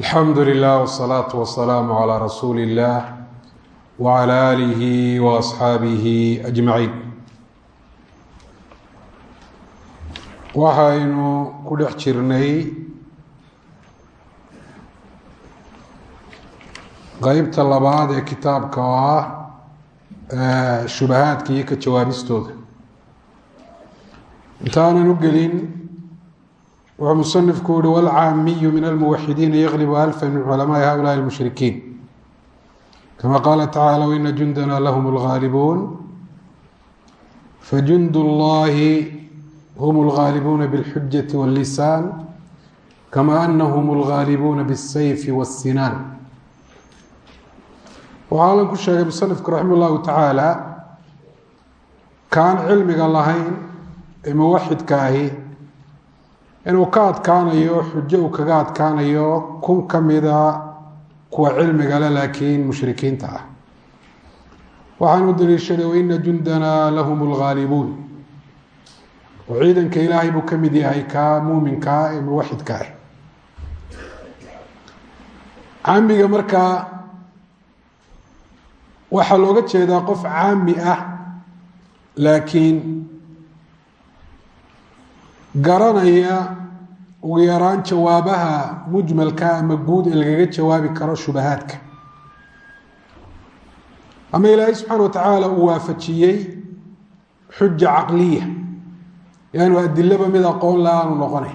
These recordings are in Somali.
alxamdu lilah wsalaatu wasalaamu calaa rasuuli illah wcala aalihi waasxaabihi ajmaciin waxaynu ku dhex jirnay qeybta labaad ee kitaabka oo ah shubahaadka iyo ka jawaabistooda. Intaanan u gelin wuxuu musanifku yihi wاlcaamiyu min almuwaxidiina yaglibu alfa min culamaai haulaai اlmushrikiin kama qaala tacaalى waina jundana lahm اlgaalibuun fajund اllahi hm اlgaalibuuna bاlxujaةi wاllisaan kama anahm اlgaalibuuna bالsayf wالsinaan waxaa alan ku sheegay musanifku raxima اllahu tacaala kaan cilmiga lahayn ee muwaxidka ahi inuu ka adkaanayo xujo uu kaga adkaanayo kun ka mida kuwa cilmiga le laakiin mushrikiinta ah. Waxaan u daliishaday waina jundanaa lahum lgaalibuun oo ciidanka ilaahay buu ka mid yahay kaa muuminkaa ee muwaxidka ah. Caamiga markaa waxaa looga jeedaa qof caami ah laakiin garanaya ugu yaraan jawaabaha mujmalka ama guud ee lagaga jawaabi karo shubahaadka. Ama ilaahay subxaana watacaala uu waafajiyey xuja caqliya yaanu adilaba mid aqoon la aanu noqonay.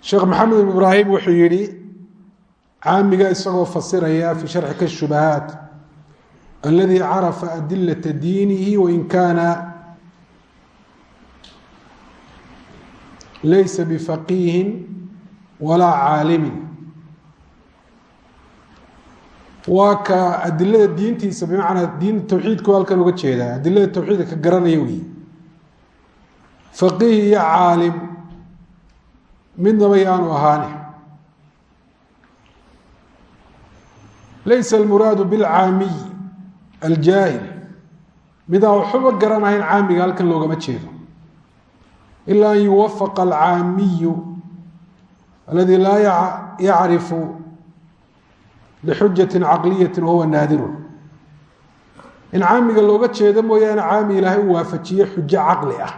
Sheekh maxamed ibn ibraahim wuxuu yihi caamiga isagoo fasiraya fi sharxi ka shubahaat aladi carafa adilata diinihi wain kaana laysa bifaqiihin walaa caalimin. Waa ka adilada diintiisa bimacnaa diin tawxiidku halkan uga jeedaa adilada tawxiidka ka garanaya wey faqiih iyo caalim midnaba yaanu ahaane. Laysa almuraadu bilcaamiy aljaahil. Midaan waxuba garanahayn caamiga halkan loogama jeedo ila an yuwafaqa alcaamiyu aladi laa yacrifu lixujati caqliyati wahuwa naadirun in caamiga looga jeedo mooyaane caami ilaahay uu waafajiye xujo caqli ah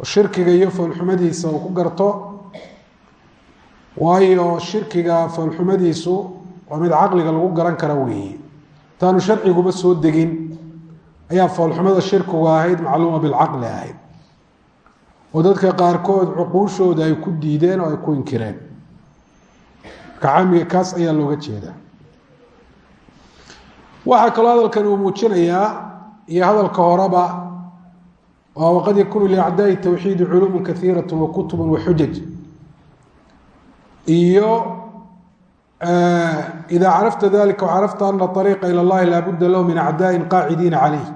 oo shirkiga iyo foolxumadiisa uu ku garto waayo shirkiga foolxumadiisu waa mid caqliga lagu garan kara weeye intaanu sharciguba soo degin ayaa foolxumada shirkigu ahayd macluuma bilcaqli ahayd oo dadka qaarkood cuquushooda ay ku diideen oo ay ku inkireen. Marka caamiga kaas ayaa looga jeedaa. Waxaa kaloo hadalkan uu muujinayaa iyo hadalka horeba oo waqad yakunu liacdaai tawxiidi culuumu kaiirat wa kutuba wa xujaj. Iyo ida carafta dalika wcarafta ana ariiqa ilى اllahi laabudda lahu min acdaai qaacidiina calayh.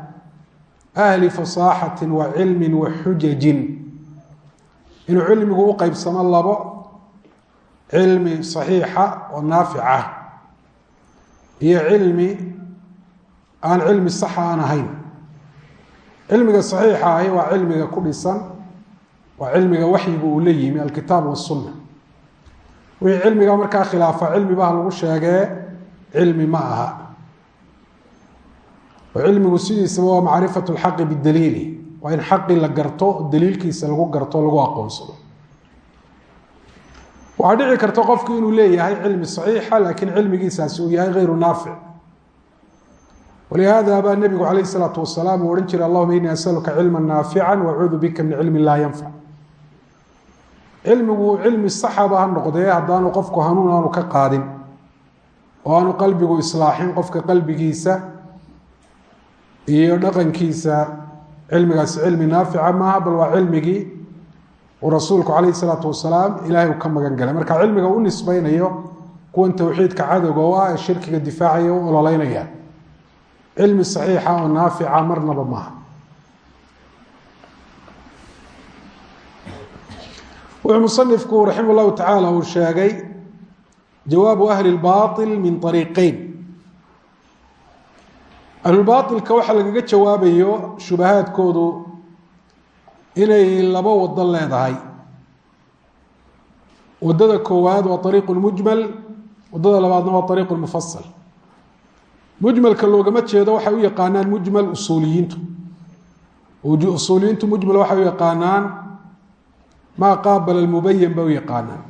Ahli fasaaxati wa cilmi wa xujajin inuu cilmigu u qeybsamo labo cilmi saxiixa oo naafic ah iyo cilmi aan cilmi saxa aan ahayn. Cilmiga saxiixa ahi waa cilmiga ku dhisan waa cilmiga waxyigu uu la yimi alkitaab wasunna wixii cilmiga markaa khilaafa cilmibaha lagu sheegee cilmi ma aha. Oo cilmigu sidiisaba waa macrifat lxaqi bidaliili waa in xaqii la garto daliilkiisa lagu garto lagu aqoonsado. Waxaa dhici karta qofku inuu leeyahay cilmi saxiixa laakiin cilmigiisaasi uu yahay hayru naafic walihaada baa nebigu calayh isalaatu wasalaam uu odhan jiray allahuma inii asaluka cilma naafica wacuudu bika min cilmin laa yanfac cilmigu cilmi saxaba ha noqdee haddaanu qofku hanuun aanu ka qaadin oo aanu qalbigu islaaxin qofka qalbigiisa cilmigaasi cilmi naafica maaha bal waa cilmigii uu rasuulku calayh isalaatu wasalaam ilaahay uu ka magan galay. Marka cilmiga u nisbaynayo kuwan towxiidka cadowga oo ah ee shirkiga difaacaya u ololeynaya. Cilmi saxiixa oo naafica marnaba maaha. Wuxuu musanifku raxima llahu tacaala uu sheegay jawaabu ahli lbail min ariiqeyn ahlulbaailka waxaa lagaga jawaabayo shubahaadkoodu inay laba wado leedahay. Wadada koowaad waa ariiq mujmal waddada labaadna waa ariiq mufasal mujmalka loogama jeedo waxay u yaqaanaan mujmal usuuliyiintu. Usuuliyiintu mujmal waxay u yaqaanaan maa qaabala mubayan bay u yaqaanaan.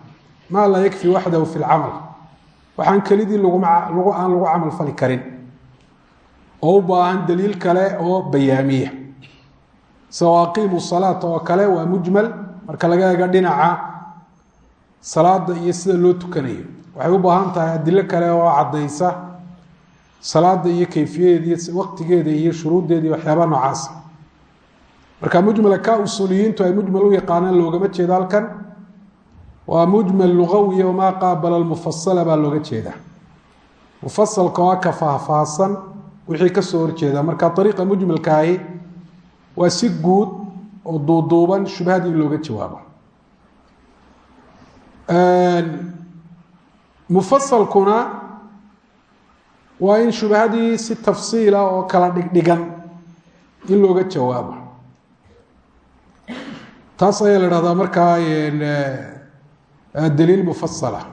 Maa laa yakfi waxdahu fi lcamal waxaan kelidii aan lagu camal fali karin oo u baahan daliil kale oo bayaamiya. Sawaaqiimu salaata oo kale waa mujmal marka laga eego dhinaca salaada iyo sida loo tukanayo. Waxay u baahan tahay adilo kale oo cadaysa salaada iyo kayfiyadeeda iyo waqtigeeda iyo shuruuddeeda iyo waxyaabaa noocaasa marka mujmala ka usuuliyiintu ay mujmal u yaqaanaan loogama jeedo halkan waa mujmal lugawiya wamaa qaabala mufasala baa looga jeeda mufasalka waa ka faahfaahsan wixii ka soo horjeeda marka ariiqa mujmalkaahi waa si guud oo duuduuban shubhadii in looga jawaabo. Mufasalkuna waa in shubhadii si tafsiila oo kala dhigdhigan in looga jawaabo. Taas ayaa la dhahdaa markaa daliil mufasala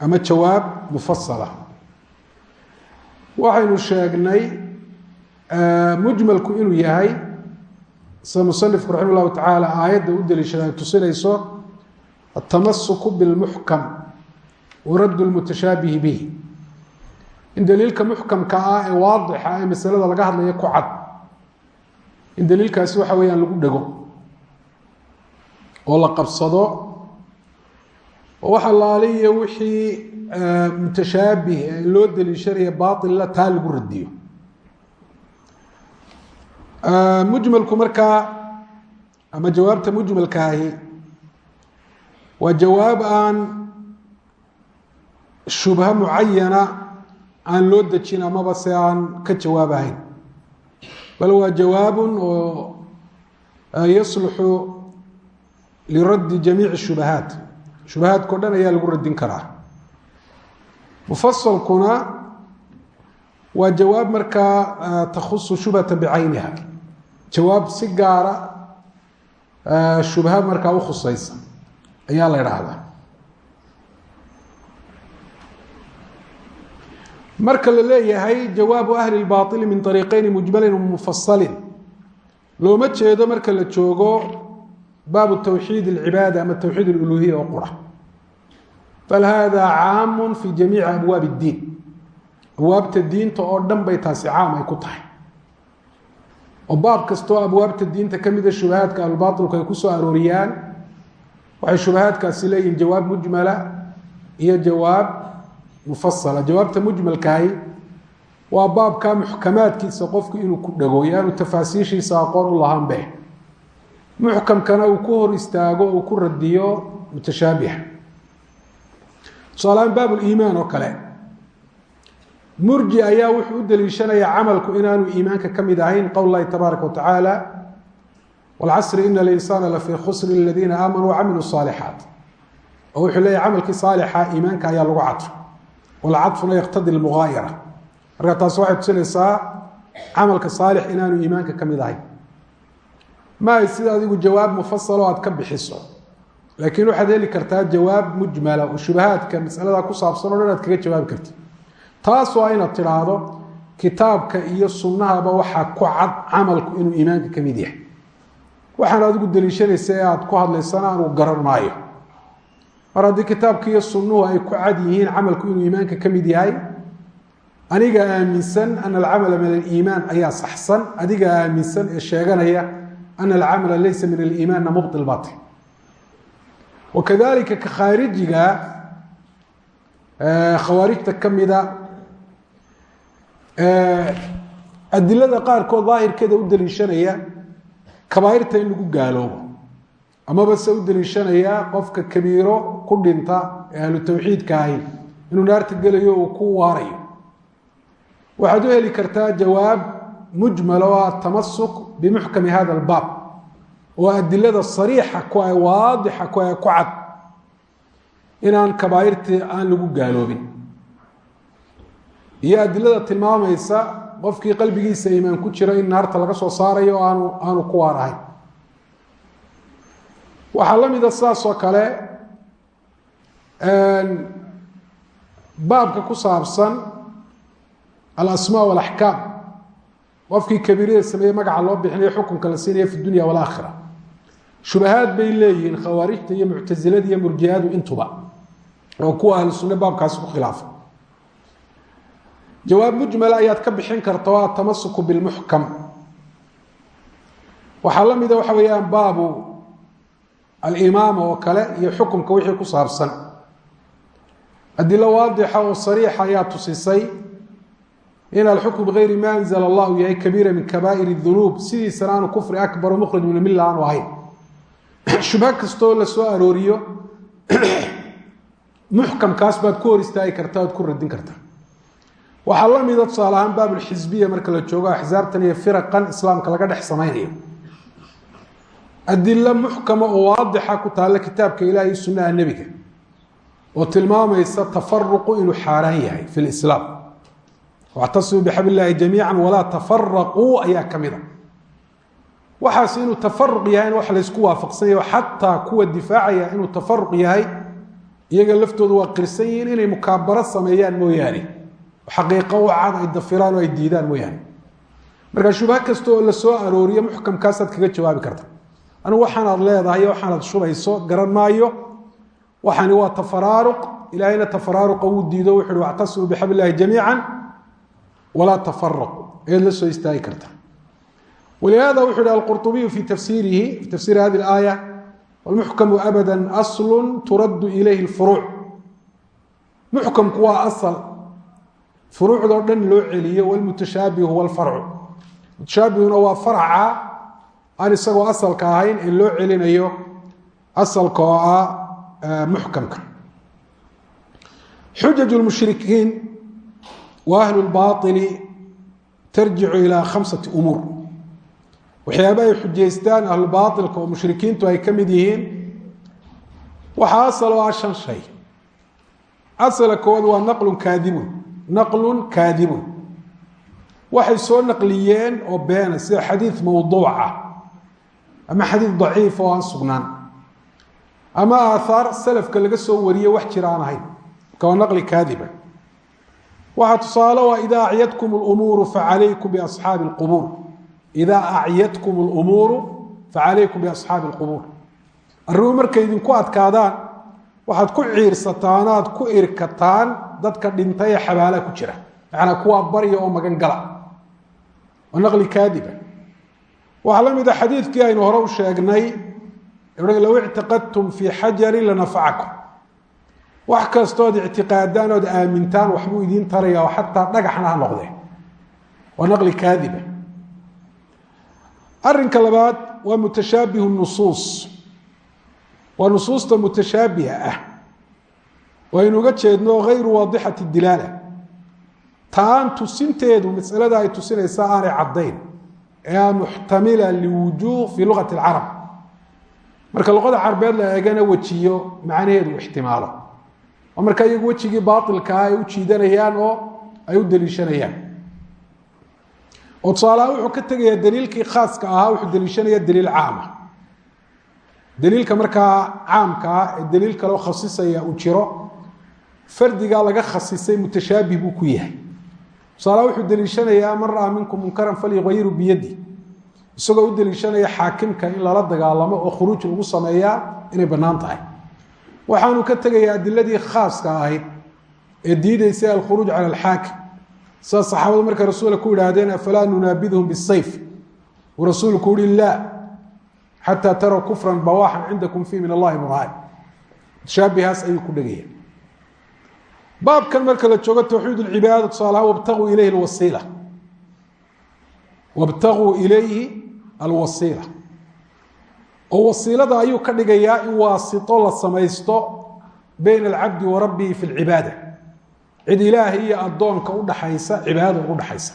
ama jawaab mufasala waxaynu sheegnay mujmalku inuu yahay sida musanifku raxima llahu tacaala aayadda u daliishada ay tusinayso atamasuku bilmuxkam waraddu lmutashaabihi bihi in daliilka muxkamka ah ee waadixa ee masalada laga hadlaya ku cad. In daliilkaasi waxa weeyaan lagu dhego oo la qabsado oo waxa laaliya wixii mutashaabih loo daliishanaya baila taa lagu radiyo mujmalku markaa ama jawaabta mujmalkaahi waa jawaab aan shubha mucayana aan loo dejin amaba se aan ka jawaabahayn bal waa jawaabun oo yasluxu liraddi jamiici shubahaat shubahaadko dhan ayaa lagu radin karaa mufasalkuna waa jawaab markaa takhusu shubhata bicayniha jawaab si gaara shubha markaa ukhusaysa ayaa la idhaahdaa marka la leeyahay jawaabu ahli اbaطili min ariiqeyni mujmalin mufasalin looma jeedo marka la joogo baabu tawxiid اlcibaada ama tawxiid اluluhiya oo qura bal hada caamu fi jamiici abwaab اddiin abwaabta diinta oo dhan bay taasi caam ay ku tahay. Oo baab kastoo abwaabta diinta kamida shubahaadka ahlubaailku ay ku soo arooriyaan waxay shubahaadkaasi leeyihiin jawaab mujmala iyo jawaab mufasala jawaabta mujmalkaahi waa baabka muxkamaadkiisa qofku inuu ku dhago yaanu tafaasiishiisa aqoon u lahaanbe. Muxkamkana uu ku hor istaago uu ku radiyo mutashaabiha tusaalahaan baab liimaan oo kale. Murji ayaa wuxuu u daliishanaya camalku inaanu iimaanka ka mid ahayn qowl tabaaraka watacaala wlcasri ina linsaana lafii khusri ladiina aamanuu wacamiluu saalixaat oo wuxuu leeyahy camalkii saalixa iimaanka ayaa lagu cadfo. Walcadfuna yaqtadi lmugaayara marka taas waxay tusinaysaa camalka saalix inaanu iimaanka ka mid ahayn. Maahay sida adigu jawaab mufasalo aad ka bixiso laakiin waxaad heli kartaa jawaab mujmala oo shubahaadka masalada ku saabsan o dhan aad kaga jawaabi karti taas waa inaad tidhaahdo kitaabka iyo sunnahaba waxaa ku cad camalku inuu iimaanka ka mid yahay. Waxaan adigu daliishanaysa ee aada ku hadlaysana anugu garan maayo. Mar haddii kitaabka iyo sunnuhu ay ku cad yihiin camalku inuu iimaanka ka mid yahay aniga aaminsan ana alcamala min aliimaan ayaa saxsan. Adiga aaminsan ee sheeganaya ana alcamala laysa min aliimaanna mubtil batil wakadalika ka khaarijiga khawaarijta ka mida adilada qaarkood daahirkeeda u daliishanaya kabaairta in lagu gaaloobo amaba se u daliishanaya qofka kabiiro ku dhinta ee ahlu tawxiidka ahi inuu naarta gelayo uu ku waarayo waxaad u heli kartaa jawaab mujmal oo atamasuk bimuxkami hada albaab oo adilada sariixa ku ah waadixa ku ah ku cad inaan kabaairtii aan lagu gaaloobin. Iyo adilada tilmaamaysa qofkii qalbigiisa iimaan ku jira in naarta laga soo saarayo o aanu aanu ku waar ahayn waxaa la mida saas oo kale baabka ku saabsan alasmaa walaxkaam. Qofkii kabiirada sameeye magaca loo bixinayo xukunka la siinaya fi dunya walaakhira shubahaad bay leeyihiin khawaarijta iyo muctasilada iyo murjiadu intuba oo kuwa ahlu sunne baabkaasi ku khilaafa jawaab mujmala ayaad ka bixin karta oo atamasuku bilmuxkam waxaa la mida waxa weeyaan baabu alimaama oo kale iyo xukumka wixii ku saabsan. Adilo waadixa oo sariixa ayaa tusisay in alxukm bigayri ma anzla allahu yahay kabiira min kabaa'ir dunuub sidiisana aanu kufri akbaro mukhrij min milla aanu ahayn shubha kastoo la soo arooriyo muxkamkaas baad ku hor istaagi kartaa oad ku radin kartaa waxaa la mida tusaale ahaan baabulxisbiya marka la joogo axsaabtan iyo firaqan islaamka laga dhex samaynayo. Adilo muxkama oo waadixa ku taalla kitaabka ilaah iyo sunnaha nebiga oo tilmaamaysa tafaruqu inuu xaaraan yahay fi lislaam wactasimuu bixabl illaahi jamiica walaa tafaraquu ayaa ka mida waxaas inuu tafaruq yahay in wax laysku waafaqsanyaho xataa kuwa difaacaya inuu tafaruq yahay iyaga laftoodu waa qirsan yihiin inay mukaabaro sameeyaan mooyaane. Xaqiiqo u ay dafiraan oo ay diidaan mooyaane. Marka shubha kasta oo la arooriyo muxkamkaasaad kaga jawaabi karta. Anigu waxaanaad leedahay waxaanaad shubayso garan maayo. Waxani waa tafaraaruq ilaahayna tafaraaruqa wuu diido wuxu uhi wactasimuu bixabl illaahi jamiica walaa tafaraqu ayaad la soo istaagi karta ولهذا وxu hi القرطبي في تفsيرihi في تفsير hذه الآية والمحكم أبدا أصل ترد إليه الفروع محكمku waa أصل فروuعdo dhan loo celiyo والمتشhaaبه هو الفرع متشhaaبهuna waa فرca aan isagoo أصلka ahayn ee loo celinayo أصلka oo ah محكمka xujaج المشhriكiin وأهل الباطل ترجiع إلى خمسة أمور waxyaaba ay xujaystaan ahlu baailka oo mushrikiintu ay ka mid yihiin waxaa asal oo ah shan shay. Asala koowaad waa naqlun kaadibun naqlun kaadibun. Waxay soo naqliyeen oo beena sida xadiid mawduuca ama xadiid daciif oo aan sugnaan ama aathaar salafka laga soo wariye wax jira aan ahayn marka waa naqli kaadiba. Waxaa tusaale waa idaa acyadkum lumuuru facalaykum biasxaabi lqubuur ida acyadkum lumuuru facalaykum biasxaabi lqubuur arrimuhu markay idinku adkaadaan waxaad ku ciirsataan aad ku irkataan dadka dhintay ee ku jira macnaa kuwaa barya oo magan gala waa naqli kaadiba waxaa la mid a xadiidkii aynu hore u sheegnay low ictiqadtum fii xajarin lanafacakum wax kastood ictiqaadaan ood aamintaan waxbuu idiin taraya oo xataa dhagaxna ha noqdee naqli kaadiba arinka labaad waa mutashaabihu nusuus waa nusuusta mutashaabiha ah. Waynu uga jeedno hayru waadixati dilaala. Taan tusinteedu masalada ay tusinaysaa aanay caddayn. Ee muxtamila liwujuuh fii luqati alcarab. Marka luqada carabeed la eegana wejiyo macnaheedu ixtimaalo. Oo marka iyagu wejigii baailka ah ay u jiidanayaan oo ay u daliishanayaan oo tusaalaha wuxuu ka tegayaa daliilkii khaaska ahaa wuxuu daliishanaya daliil caama daliilka markaa caamka ah ee daliil kaleo khasisaya uu jiro fardigaa laga khasisay mutashaabih buu ku yahay. tusaalaha wuxuu daliishanayaa man ra'aa minkum munkaran isagoo u daliishanaya xaakimka in lala dagaalamo oo khuruuj lagu sameeyaa inay bannaan tahay waxaanu ka tegayaa adiladii khaaska ahayd ee diidaysay alkhuruuj cala alxaakim sida saxaabadu markay rasuulka ku idhaahdeen afalaa nunaabidhum bisayf? Uu rasuulku uhi laa xataa taraw kufran bawaaxan cindakum fii min allahi burhaan mushaabihaas ayuu ku dhegaya baabkan marka la joogo towxiid lcibaada tusaalahaan wabtaguu ilayhi alwasiila. Wabtaguu ilayhi alwasiila. Oo wasiilada ayuu ka dhigayaa in waasito la samaysto bayna alcabdi wa rabbihi fi lcibaada cid ilaahay iyo addoonka udhaxaysa cibaadada ugu dhaxaysa.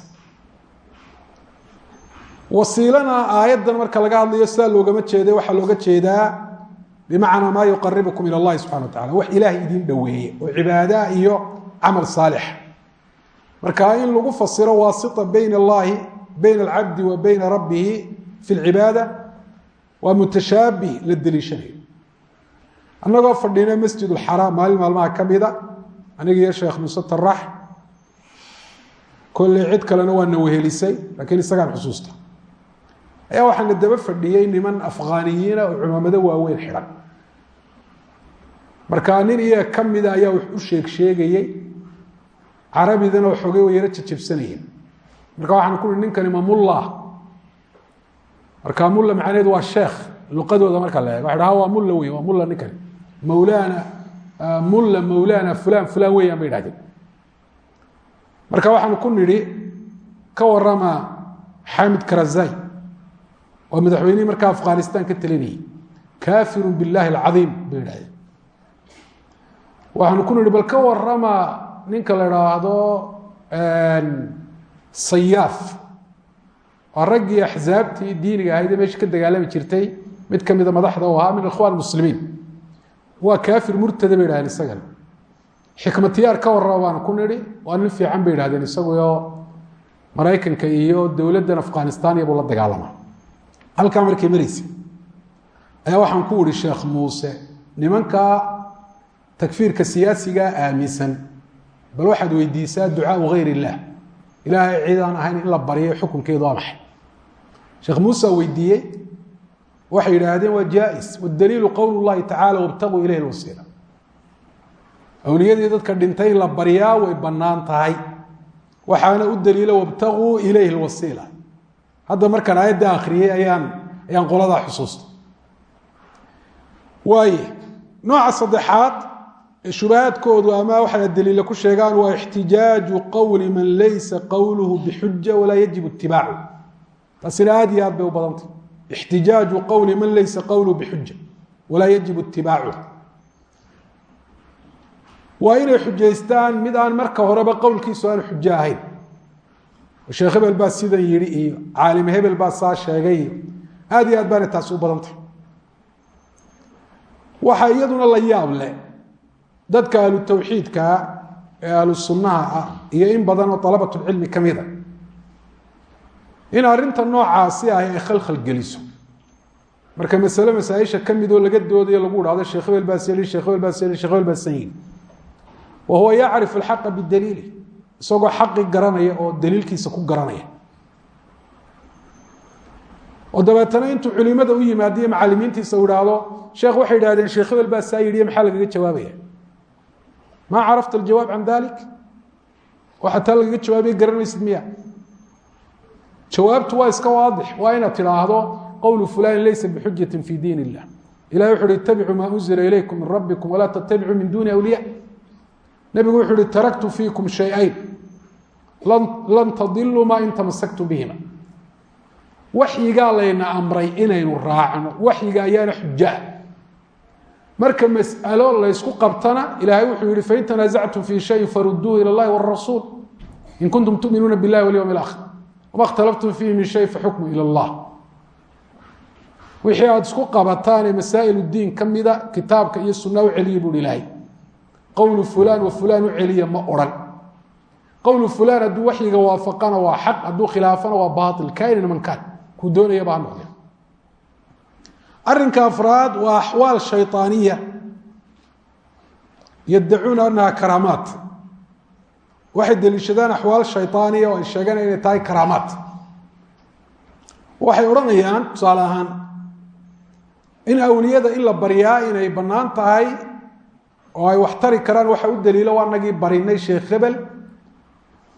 Wasiilana aayaddan marka laga hadlayo sidaa loogama jeeda waxaa looga jeedaa bimacnaa maa yuqaribukum ila allahi subxana wa tacala wax ilaahay idiin dhoweeye oo cibaadaha iyo camal saalixa marka in lagu fasiro waasita bayna allahi bayna alcabdi wa bayna rabbihi fi lcibaada waa mutashaabih la deliishanayo annagoo fadhina masjid ulxaraam maalin maalmaha ka mida aniga iyo sheekh muuse tarax kolley cid kalena waa na wehelisay laakiin isagaan xusuusta. Ayaa waxaana daba fadhiyey niman afghaaniyiina oo cumaamado waaweyn xidhan markaa nin iyaga ka mida ayaa wax u sheeg sheegayey carabidana waxoogay way yaro jajabsanayeen. Marka waxaan ku uhi ninkani ma mullah? Marka mulla macnaheedu waa sheekh luqadooda marka la eego. Waxa dhaha waa mulla wey waa mulla ninkani. Mawlaana mulla mawlaana fulan fulan weeyaan bay idhahdeen marka waxaanu ku nidhi ka warama xamid karazai oo madaxweynihii markaa afghanistan ka talinayay kafiru biاllahi alcaiim bay idhahdeen waxaanu ku nidhi bal ka warama ninka la idhaahdo sayaaf waa raggii axzaabtii diiniga ahayd ee ka dagaalami jirtay mid ka mida madaxda u ahaa min muslimiin waa kafir murtada bay idhahdeen isagana xikmatiyaar ka warraba baanu ku nidhi waa nin fiican bay idhahdeen isaguoo maraykanka iyo dowladdan afghanistan iyabuu la dagaalama halkaa markay maraysa ayaa waxaan ku ihi sheekh muuse nimanka takfiirka siyaasigaa aaminsan bal waxaad weydiisaa ducaau gayr illah ilaahay cid aan ahayn in la baryo xukunkeedu waa maxay? Sheekh muuse weydiiyey waxay yidhaahdeen waa jaa-is wadaliilu qowl llahi tacala wabtaguu ilayhi lwasiila awliyadii dadka dhintay in la baryaa way bannaan tahay. Waxaana u daliila wabtaguu ilayhi lwasiila hadda markaan aayadda akhriyey ayaan ayaan qoladaa xusuusta. Waaye nooca saddexaad shubahaadkoodu ama waxay daliila ku sheegaan waa ixtijaaju qowli man laysa qowluhu bixuja walaa yajib itibaacu taasina aad iyo aad bay u badantay ixtijaaju qowli man laysa qowluhu bixuja walaa yajib itibaacu waa inay xujaystaan mid aan marka horeba qowlkiisu aan xujo ahayn sheekh hebel baa sidan yidhi iyo caalim hebel baa saa sheegay iyo aad iyo aad baana taasi u badantay waxaa iyaduna la yaab leh dadka ahlu ee ahlu ah iyo in badan oo dalabatulcilmi ka in arrinta noocaasi ahi ay khalkhal geliso. Marka masale masaaisha ka midoo laga doodayo lagu dhahdo sheekh hebel baa seli sheekh hebel baa seli sheekh hebel baa san yidhi wa huwa yacrifu alxaqa garanaya oo daliilkiisa ku garanaya. Oo dabeetana intuu culimada u yimaadiyo macalimiintiisa u sheekh waxay idhahdeen sheekh hebel baa saa yidhiyo maxaa lagaga jawaabaya? Maa carafta aljawaab dalik oo xataa lagaga jawaabaya garanaysid miya jawaabtu waa iska waadix waa inaad tidhaahdo qowlu fulani laysa bixujatin fi diin illah ilahi wuxu uhi ittabicuu maa unzila ilaykum min rabbikum walaa tattabicuu min duuni awliya nebigu wuxuu uhi taraktu fiikum shay-ayn lan tadiluu maa in tamasaktum bihima waxyigaa layna amray inaynu raacno waxyiga ayaana xujaah marka mas'alo laysku qabtana ilaahay wuxuu yihi fain tanaasactum fii shayin faruduuhu ila اllahi wاrasuul in kuntum tuminuuna biاllahi walyowm اlaakhir wama اkhtalaftum fiihi min shay faxukmu ilى اllah wixii aada isku qabataanee masaa'il diin ka mida kitaabka iyo sunna u celiya buuhi ilaahay qowlu fulaan wa fulaan u celiya ma odhan qowlu fulaan hadduu waxyiga waafaqana waa xaq hadduu khilaafana waa baail kainan man kaan kuu doonayaba ha noqde arrinka afraad waa axwaal shayطaaniya yaddacuuna anaha karaamaat waxay deliishadaan axwaal shayطaaniya oo ay sheegaan inay tahay karaamaat waxay odhanayaan tusaale ahaan in awliyada in la baryaa inay bannaan tahay oo ay wax tari karaan waxa u daliilo waa nagii barinay sheekh hebel.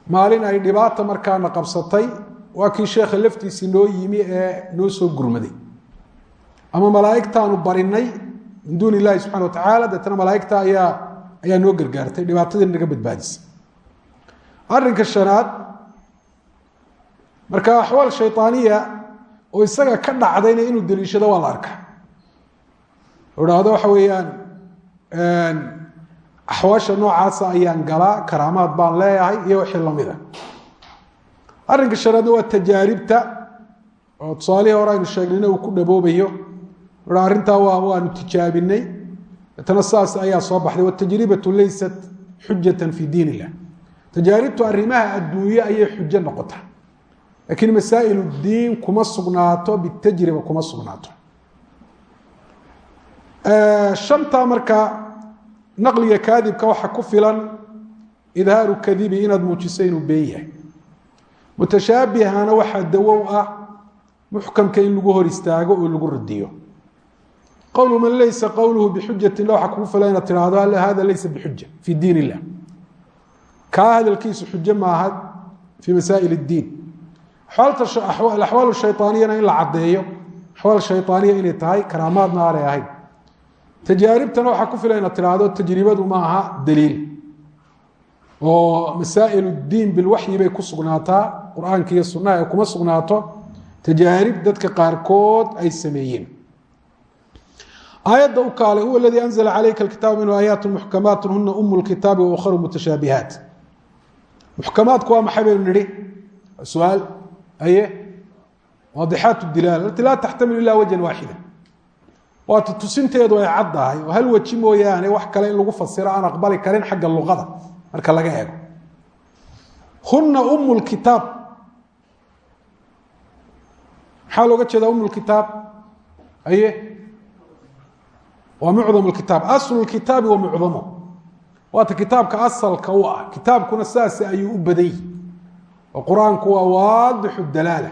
Maalin ay dhibaata markaana qabsatay waa kii sheekha laftiisii noo yimi ee noo soo gurmaday. Ama malaaigtaanu barinay min duun illahi subxana wa tacaala deetna malaaigta ayaa ayaa noo gargaartay dhibaatadii naga badbaadisay arrinka shanaad marka axwaal shayطaaniya oo isaga ka dhacdayna inuu deliishado waa la arka o dhahdo waxa weeyaan axwaasha noocaasa ayaan galaa karaamaad baan leeyahay iyo wixii lamida arrinka shanaadna waa tajaaribta oo tusaalihii hore aynu sheegnayna uu ku dhaboobayo a arrintaa waa waanu tijaabinay. Deetana saas ayaa soo baxday watajribatu laysat xujatan fi diin illah tajaaribtu arrimaha adduunye ayay xujo noqotaa laakiin masaa'il diin kuma sugnaato bitajriba kuma sugnaato. Shantaa marka naqliga kaadibka waxa ku filan idhaaru kadibi inaad muujiso inuu been yahay. Mutashaabihana waxaa dawow ah muxkamka in lagu hor istaago oo lagu radiyo. Qowlu man laysa qowluhu bixujatin la waxaa kugu filan inaad tidhaahdo kaa hadalkiisu xujo maaha fii masaa'il اdiin axwaal shayaaniyana in la cadeeyo axwaal shayaaniya inay tahay karaamaadna aanay ahayn. Tajaaribtana waxaa ku fila inaad tiraahdo tajribadu ma aha daliil. Oo masaa'il diin bilwaxyi bay ku sugnaataa qur'aanka iyo sunnaha ee kuma sugnaato tajaarib dadka qaarkood ay sameeyeen. Aayadda u kaale huwa aladii anzla calayka alkitaab minhu aayaat muxkamaat huna um lkitaabi waakharu mutashaabihaat muxkamaadku waa maxay baynu nihi su'aal aye waadixaat dilaala alati laa taxtamil ila wajhan waaxida. Waata tusinteedu ay caddahay oo hal weji mooyaane wax kale in lagu fasiro aan aqbali karin xagga luqada marka laga eego. Huna um lkitaab maxaa looga jeedaa um lkitaab aye waa mucdam kitaab. Aslu kitaabi wa mucdamo waata kitaabka asalka u ah. Kitaabkuna saas ayuu u badany oo qur'aanku waa waadixu dalaala.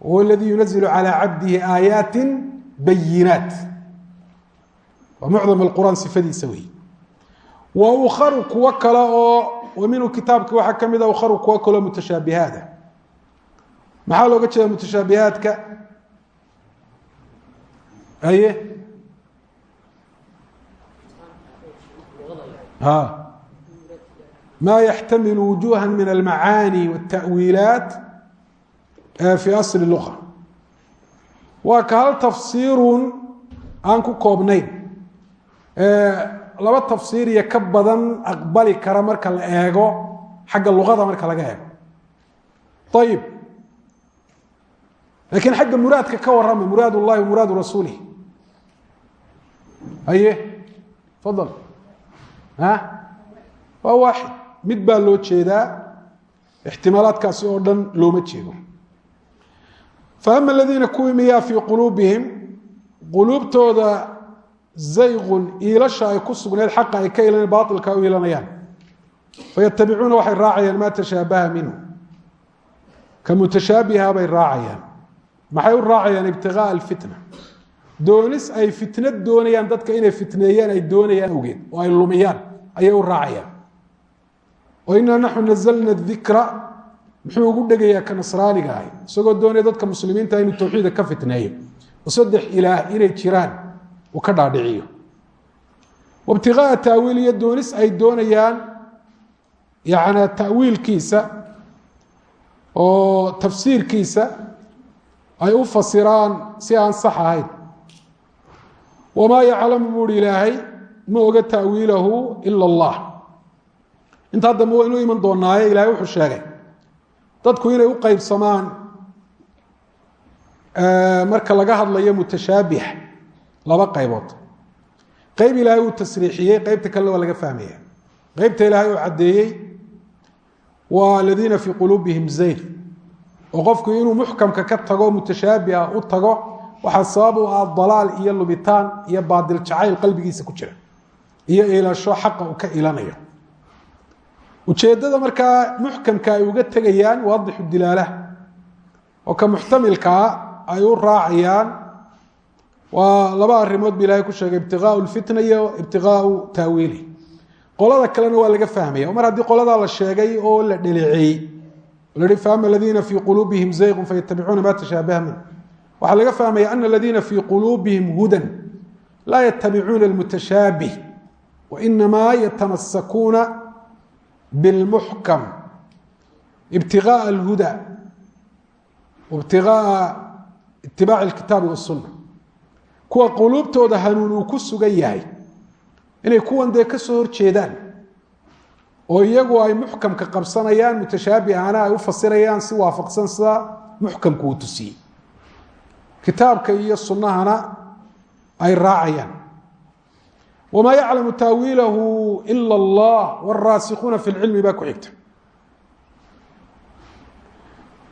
Huwa aladii yunazilu calى cabdihi aayaati bayinaat waa mucdam quraan sifadiisa wey wa ukharu kuwo kale oo minhu kitaabki waxaa ka mid a ukharu kuwo kaleo mutashaabihaada. Maxaa looga jeeda mutashaabihaadka? Aye ma yxtamil wujuha min almacaani wاtaأwiilaat fi asl luga waa ka hal tafsiirun aan ku koobnayn laba tafsiir iyo ka badan aqbali kara marka la eego xagga luqada marka laga eego ayib lakiin xagga muraadka ka warrama muraad اllahi muraadu rasuulih aye fadl waa waaxid mid baa loo jeedaa ixtimaalaadkaasi oo dhan looma jeedo. Faama aladiina kuwii miyaa fii quluubihim quluubtooda zayqun iilasha ay ku sugneed xaqa ay ka ilan baailka u iilanayaan fayatabicuuna waxay raacayaan maa tashaabaha minhu. Ka mutashaabiha bay raacayaan. Maxay u raacayaan ibtigaaa alfitna doonis ay fitna doonayaan dadka inay fitneeyaan ay doonayaan awgeed oo ay lumiyaan ayay u raacayaan. Oo inaa naxnu nazalna dikra muxuu ugu dhegayaa ka nasraaniga ahi isagoo doonaya dadka muslimiinta inuu towxiida ka fitneeyo. Oo saddex ilaah inay jiraan uu ka dhaadhiciyo. Wabtigaaa taawiil iyo doonis ay doonayaan yana tawiilkiisa oo tafsiirkiisa ay u fasiraan si aan sax ahayn wamaa yaclamu buuhi ilaahay ma oga tawiilahu ila allah intaa dambe waa inuu iman doonaaye ilahay wuxuu sheegay dadku inay u qeybsamaan marka laga hadlayo mutashaabih laba qaybood qeyb ilaahay uu tasriixiyey qeybta kalena waa laga fahmaya qeybta ilaahay uu caddeeyey waa aladiina fii quluubihim zayr oo qofku inuu muxkamka ka tago mutashaabiha u tago waxaa sabab u ah dalaal iyo lubitaan iyo baadil jacayl qalbigiisa ku jira. Iyo iilasho xaqa uu ka ilanayo. Ujeeddada markaa muxkamka ay uga tegayaan waadixu dilaalaha oo ka muxtamilkaa ay u raacayaan. Waa laba arrimood ba ilahay ku sheegay ibtigaau lfitna iyo ibtigaau taawiili. Qolada kalena waa laga fahmaya mar haddii qoladaa la sheegay oo la dheleeceeyey la hi faama aladiina fii quluubihim zayqun fayatabicuuna ma tashaabaha min waxaa laga fahmaya ana aladiina fii quluubihim hudan laa yatabicuuna almutashaabih wainamaa yatamasakuuna bilmuxkam ibtigaaa alhuda waibtigaaa itibaaci alkitaabi wasunna kuwa quluubtooda hanuun uu ku sugan yahay inay kuwan dee ka soo horjeedaan oo iyagu ay muxkamka qabsanayaan mutashaabihana ay u fasirayaan si waafaqsan sida muxkamku uu tusiyey kitaabka iyo sunnahana ay raacayaan wamaa yaclamu taawiilahu ila allah wاraasikuuna fi lcilmi baa ku xigta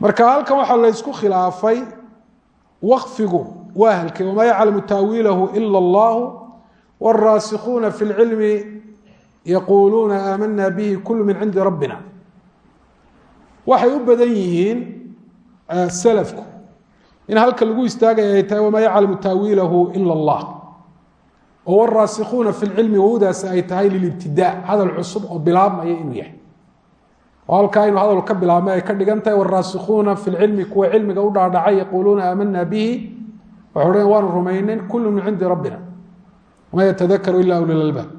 marka halkan waxaa la ysku khilaafay waqfigu waa halkay wamaa yaclamu taawiilahu ila allahu wاlraasikuuna fi اlcilmi yaquuluuna aamana bihi kulu min cindi rabbina waxay u badan yihiin salafku in halka lagu istaagaya ay tahay wamaa yaclamu taawiilahu ila allah. Oo waraasikuuna fi lcilmi wowdaasi ay tahay lilibtidaa hadal cusub oo bilaabmaya inuu yahay. Oo halkaa inuu hadal ka bilaabmay ay ka dhigan tahay waraasikuuna fi lcilmi kuwa cilmiga u dhaadhacay yaquuluuna aamana bihi. Waxay odhan waanu rumaynin kulu min cindi rabbina. Wama yatadakaru ila uli lalbaab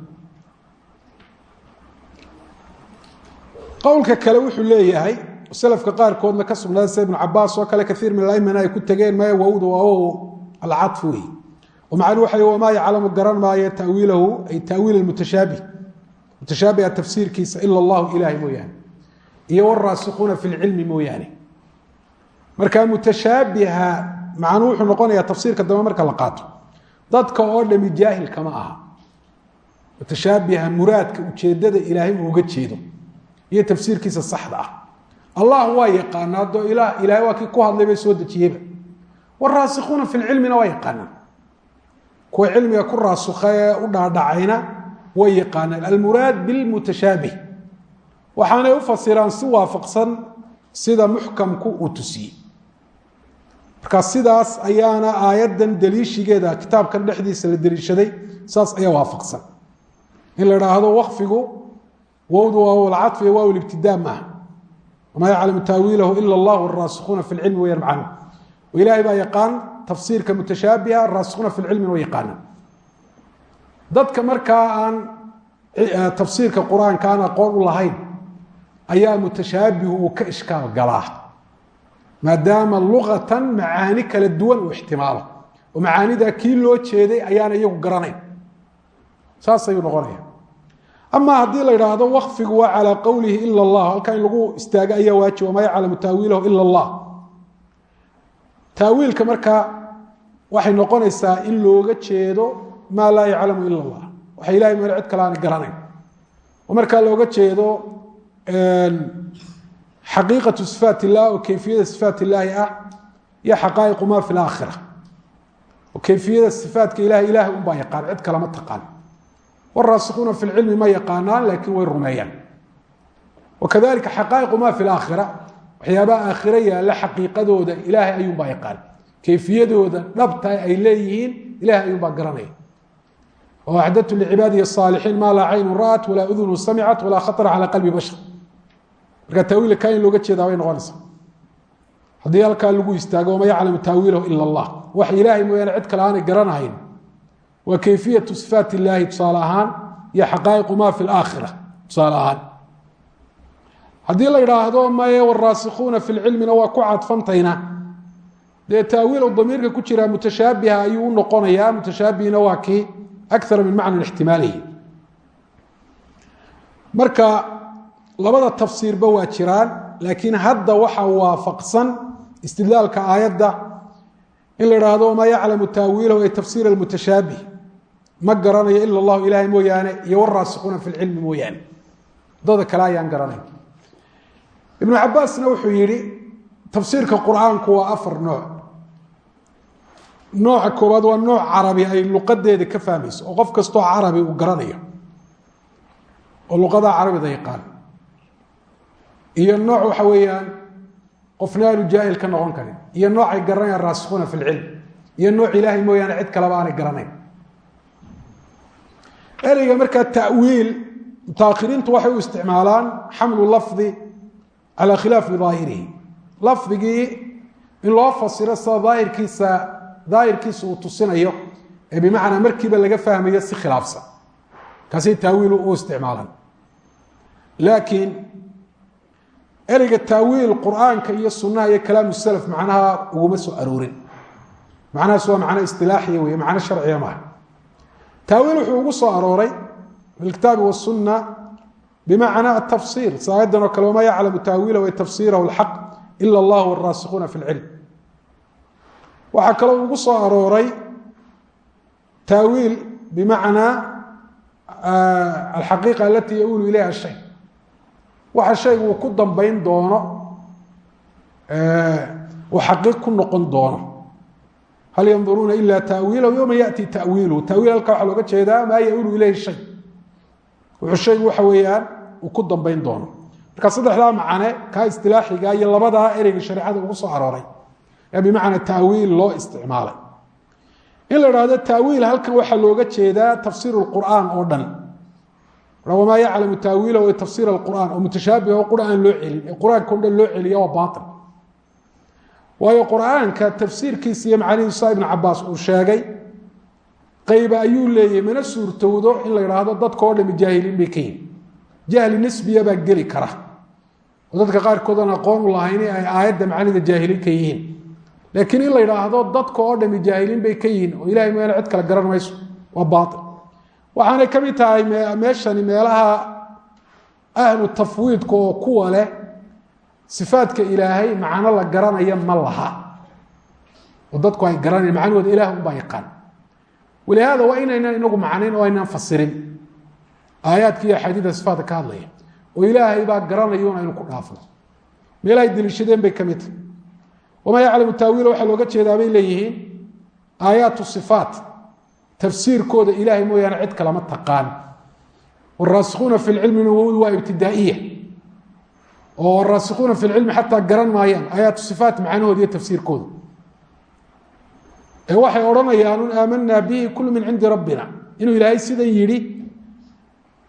qowlka kale wuxuu leeyahay slafka qaarkoodna ka sugnaada sida ibnu cabaas oo kale kaiir min aimana ay ku tegeen maya wowda waa alcaطf wey macnu waxa wamaa yaclamu garan maayo tawiilahu ay tawiil mutashaabih mutashaabiha tafsiirkiisa ila allahu ilahay mooyaane. Iyo waraasikuuna fi lcilmi mooyaane. Marka mutashaabiha macnuu wuxuu noqonaya tafsiirka dambe marka la qaato. Dadka oo dhami jaahil kama aha. Mutashaabiha muraadka ujeedada ilaahay uga jeedo. Iyo tafsiirkiisa saxda ah allah waa yaqaana ado ilahay waa kii ku hadlay bay soo dejiyeyba. Waraasikuuna fi lcilmina waa yaqaanaan kuwa cilmiga ku raasukha ee u dhaadhacayna way yaqaanaan. Almuraad bilmutashaabih waxaanay u fasiraan si waafaqsan sida muxkamku uu tusiyey. Marka sidaas ayaana aayaddan daliishigeeda kitaabkan dhexdiisa la daliishaday saas ayaa waafaqsan. In la idhaahdo waqfigu wowdu waa wlcafi iyo waaw libtidaa maaha wamaa yaclamu taawiilahu ila allah waraasikuuna fi lcilmi wayaan macnu ilahay baa yaqaan tafsiirka mutashaabiha araasikuuna fi lcilmina way yaqaanaan dadka markaa aan tafsiirka qur'aanka aan aqoon u lahayn ayaa mutashaabihu uu ka ishkaal galaa maadaama luqatan macaani kala duwan uu ixtimaalo oo macaanidaa ama haddii la idhaahdo waqfigu waa calaa qowlihi ila allah. Halkaa in lagu istaago ayaa waajib wamaa yaclamu taawiilahu ila allah. Taawiilka markaa waxay noqonaysaa in looga jeedo maa laa yaclamu ila allah. Waxa ilahay meel cid kale aan garanayn. Oo looga jeedo xaqiiqatu sifaat illah oo kayfiyada sifaat illaahi ah iyo xaqaa'iqu ma fi laakhira oo kayfiyada sifaatka ilahay ilahay unbaa yaqaan cid kalema taqaan waraasikuuna fi lcilmi ma yaqaanaan laakiin way rumeeyaan wakadalika xaqaa'iqu ma fi laakhira waxyaabaha aakhiro yaalla xaqiiqadooda ilaahay ayuunbaa yaqaan kayfiyadooda dhabta ay leeyihiin ilahay ayuunbaa garanaya oo acdadtu licibaadihi asaalixiin maa laa caynu ra'at walaa udunu samicat walaa khatara calaa qalbi bashar marka taawiilka in looga jeedaa bay noqonaysaa haddii halkaa lagu istaago wama yaclamu taawiilahu ila allah wax ilaahay mooyaane cid kale aanay garanahayn waa kayfiyatu sifaat illaahi tusaale ahaan iyo xaqaa'iqu ma fi laakhira tusaale ahaan. Haddii la idhaahdo maye waraasikuuna fi lcilmina waa ku cadfantayna dee taawiil damiirka ku jiraa mutashaabiha ayuu u noqonayaa mutashaabihina waa kii akara min macna ixtimaalihi. Marka labada tafsiirba waa jiraan laakiin hadda waxa waafaqsan istidlaalka aayadda in la idhaahdo wamaa yaclamu taawiilahu ay tafsiir almutashaabih ma garanayo ila allahu ilahay mooyaane iyo waraasikuuna fi lcilmi mooyaane. Dada kale ayaan garanayn. Ibnu cabaasna wuxuu yihi tafsiirka qur'aanku waa afar nooc. Nooca koowaad waa nooc carabi ay luqadeeda ka fahmayso oo qof kastoo carabi uu garanayo oo luqada carabida yaqaan iyo nooc waxa weeyaan qofna jaahil ka noqon karin. Iyo nooc ay garanayaan raasikuuna fi lcilm iyo nooc ilaahay mooyaane cid kaleba aanay garanayn ereyga markaa tawiil mutaakhiriintu waxay u isticmaalaan xamlu lafdi calى khilaafi daahirihi. Lafdigii in loo fasiro sida daahirkiisa daahirkiisa uu tusinayo ee bimacnaa markiiba laga fahmayo si khilaafsan. Kaasay taawiil u isticmaalaan. Laakiin ereyga taawiil qur'aanka iyo sunaha iyo kalaamu salaf macnaha uguma soo aroorin. Macnahaas waa macno istilaaxiya wey macno sharciya maaha taawiil wuxuu ugu soo arooray bilkitaabi wasunna bmacna atafsir s aayaddan oo kale wamaa yaclamu taawiilahu ay tafsiirahu lxaq ila allah waraasikuuna fi lcilm waxaa kaloo ugu soo arooray taawiil bimacnaa alxaqiiqa alati yaulu ilayha shay. Waxa shaygu uu ku dambayn doono uu xaqiiq ku noqon doono hal yanduruuna ila tawiilahu yowma yati tawiiluhu tawiil halka waxaa looga jeedaa maa yaulu ilayhi shay wuxuu shaygu waxa weeyaan uu ku dambayn doono marka saddexdaa macane kaa istilaaxiga iyo labadaa ereyga shareecada ugu soo arooray ee bimacna tawiil loo isticmaalay in la idhahdo tawiil halkan waxaa looga jeedaa tafsiir qur'aan oo dhan wamaa yaclamu taawiilahu tafsiir qur'aan oo mutashaabih oo qura aan o dhan waayo qur'aanka tafsiirkiisa iyo macnihiisa ibnu cabaas uu sheegay qayba ayuu leeyahy mana suurtowdo in la idhaahdo dadka oo dhami jaahiliin bay ka yihiin jahli nisbiya geli kara. Oo dadka qaarkood aan aqoon u lahayn ay aayadda macnida jaahiliin ka yihiin. Laakiin in la yidhaahdo dadka oo dhami jaahiliin bay ka yihiin oo ilahay mooyaane cid kale garan mayso waa baail waxaanay ka tahay meeshani meelaha ahlu tafwiidka oo kuwa sifaadka ilaahay macno la garanaya ma laha. Oo dadku ay garanaya macnahooda ilaah unbaa yaqaan. Walihaada waa inaynan inagu macnayn oo aynaan fasirin. Aayaadka iyo axaadiida sifaatka ka hadlaya oo ilaahay baa garanayun aynu ku dhaafno. Meelahay deliishadeen bay ka mid tahay. Wamaa yaclamu taawiila waxaa looga jeedaa bay leeyihiin aayaatu sifaat tafsiirkooda ilaahay mooyaane cid kalama taqaan. Waraasikuuna fi lcilmina waa ibtidaaiya oo waraasikuuna fi lcilmi xataa garan maayaan aayaatu sifaat macnahooda iyo tafsiirkooda ee waxay odhanayaan aamanaa bihi kulu min cindi rabbina. Inuu ilaahay sidan yidhi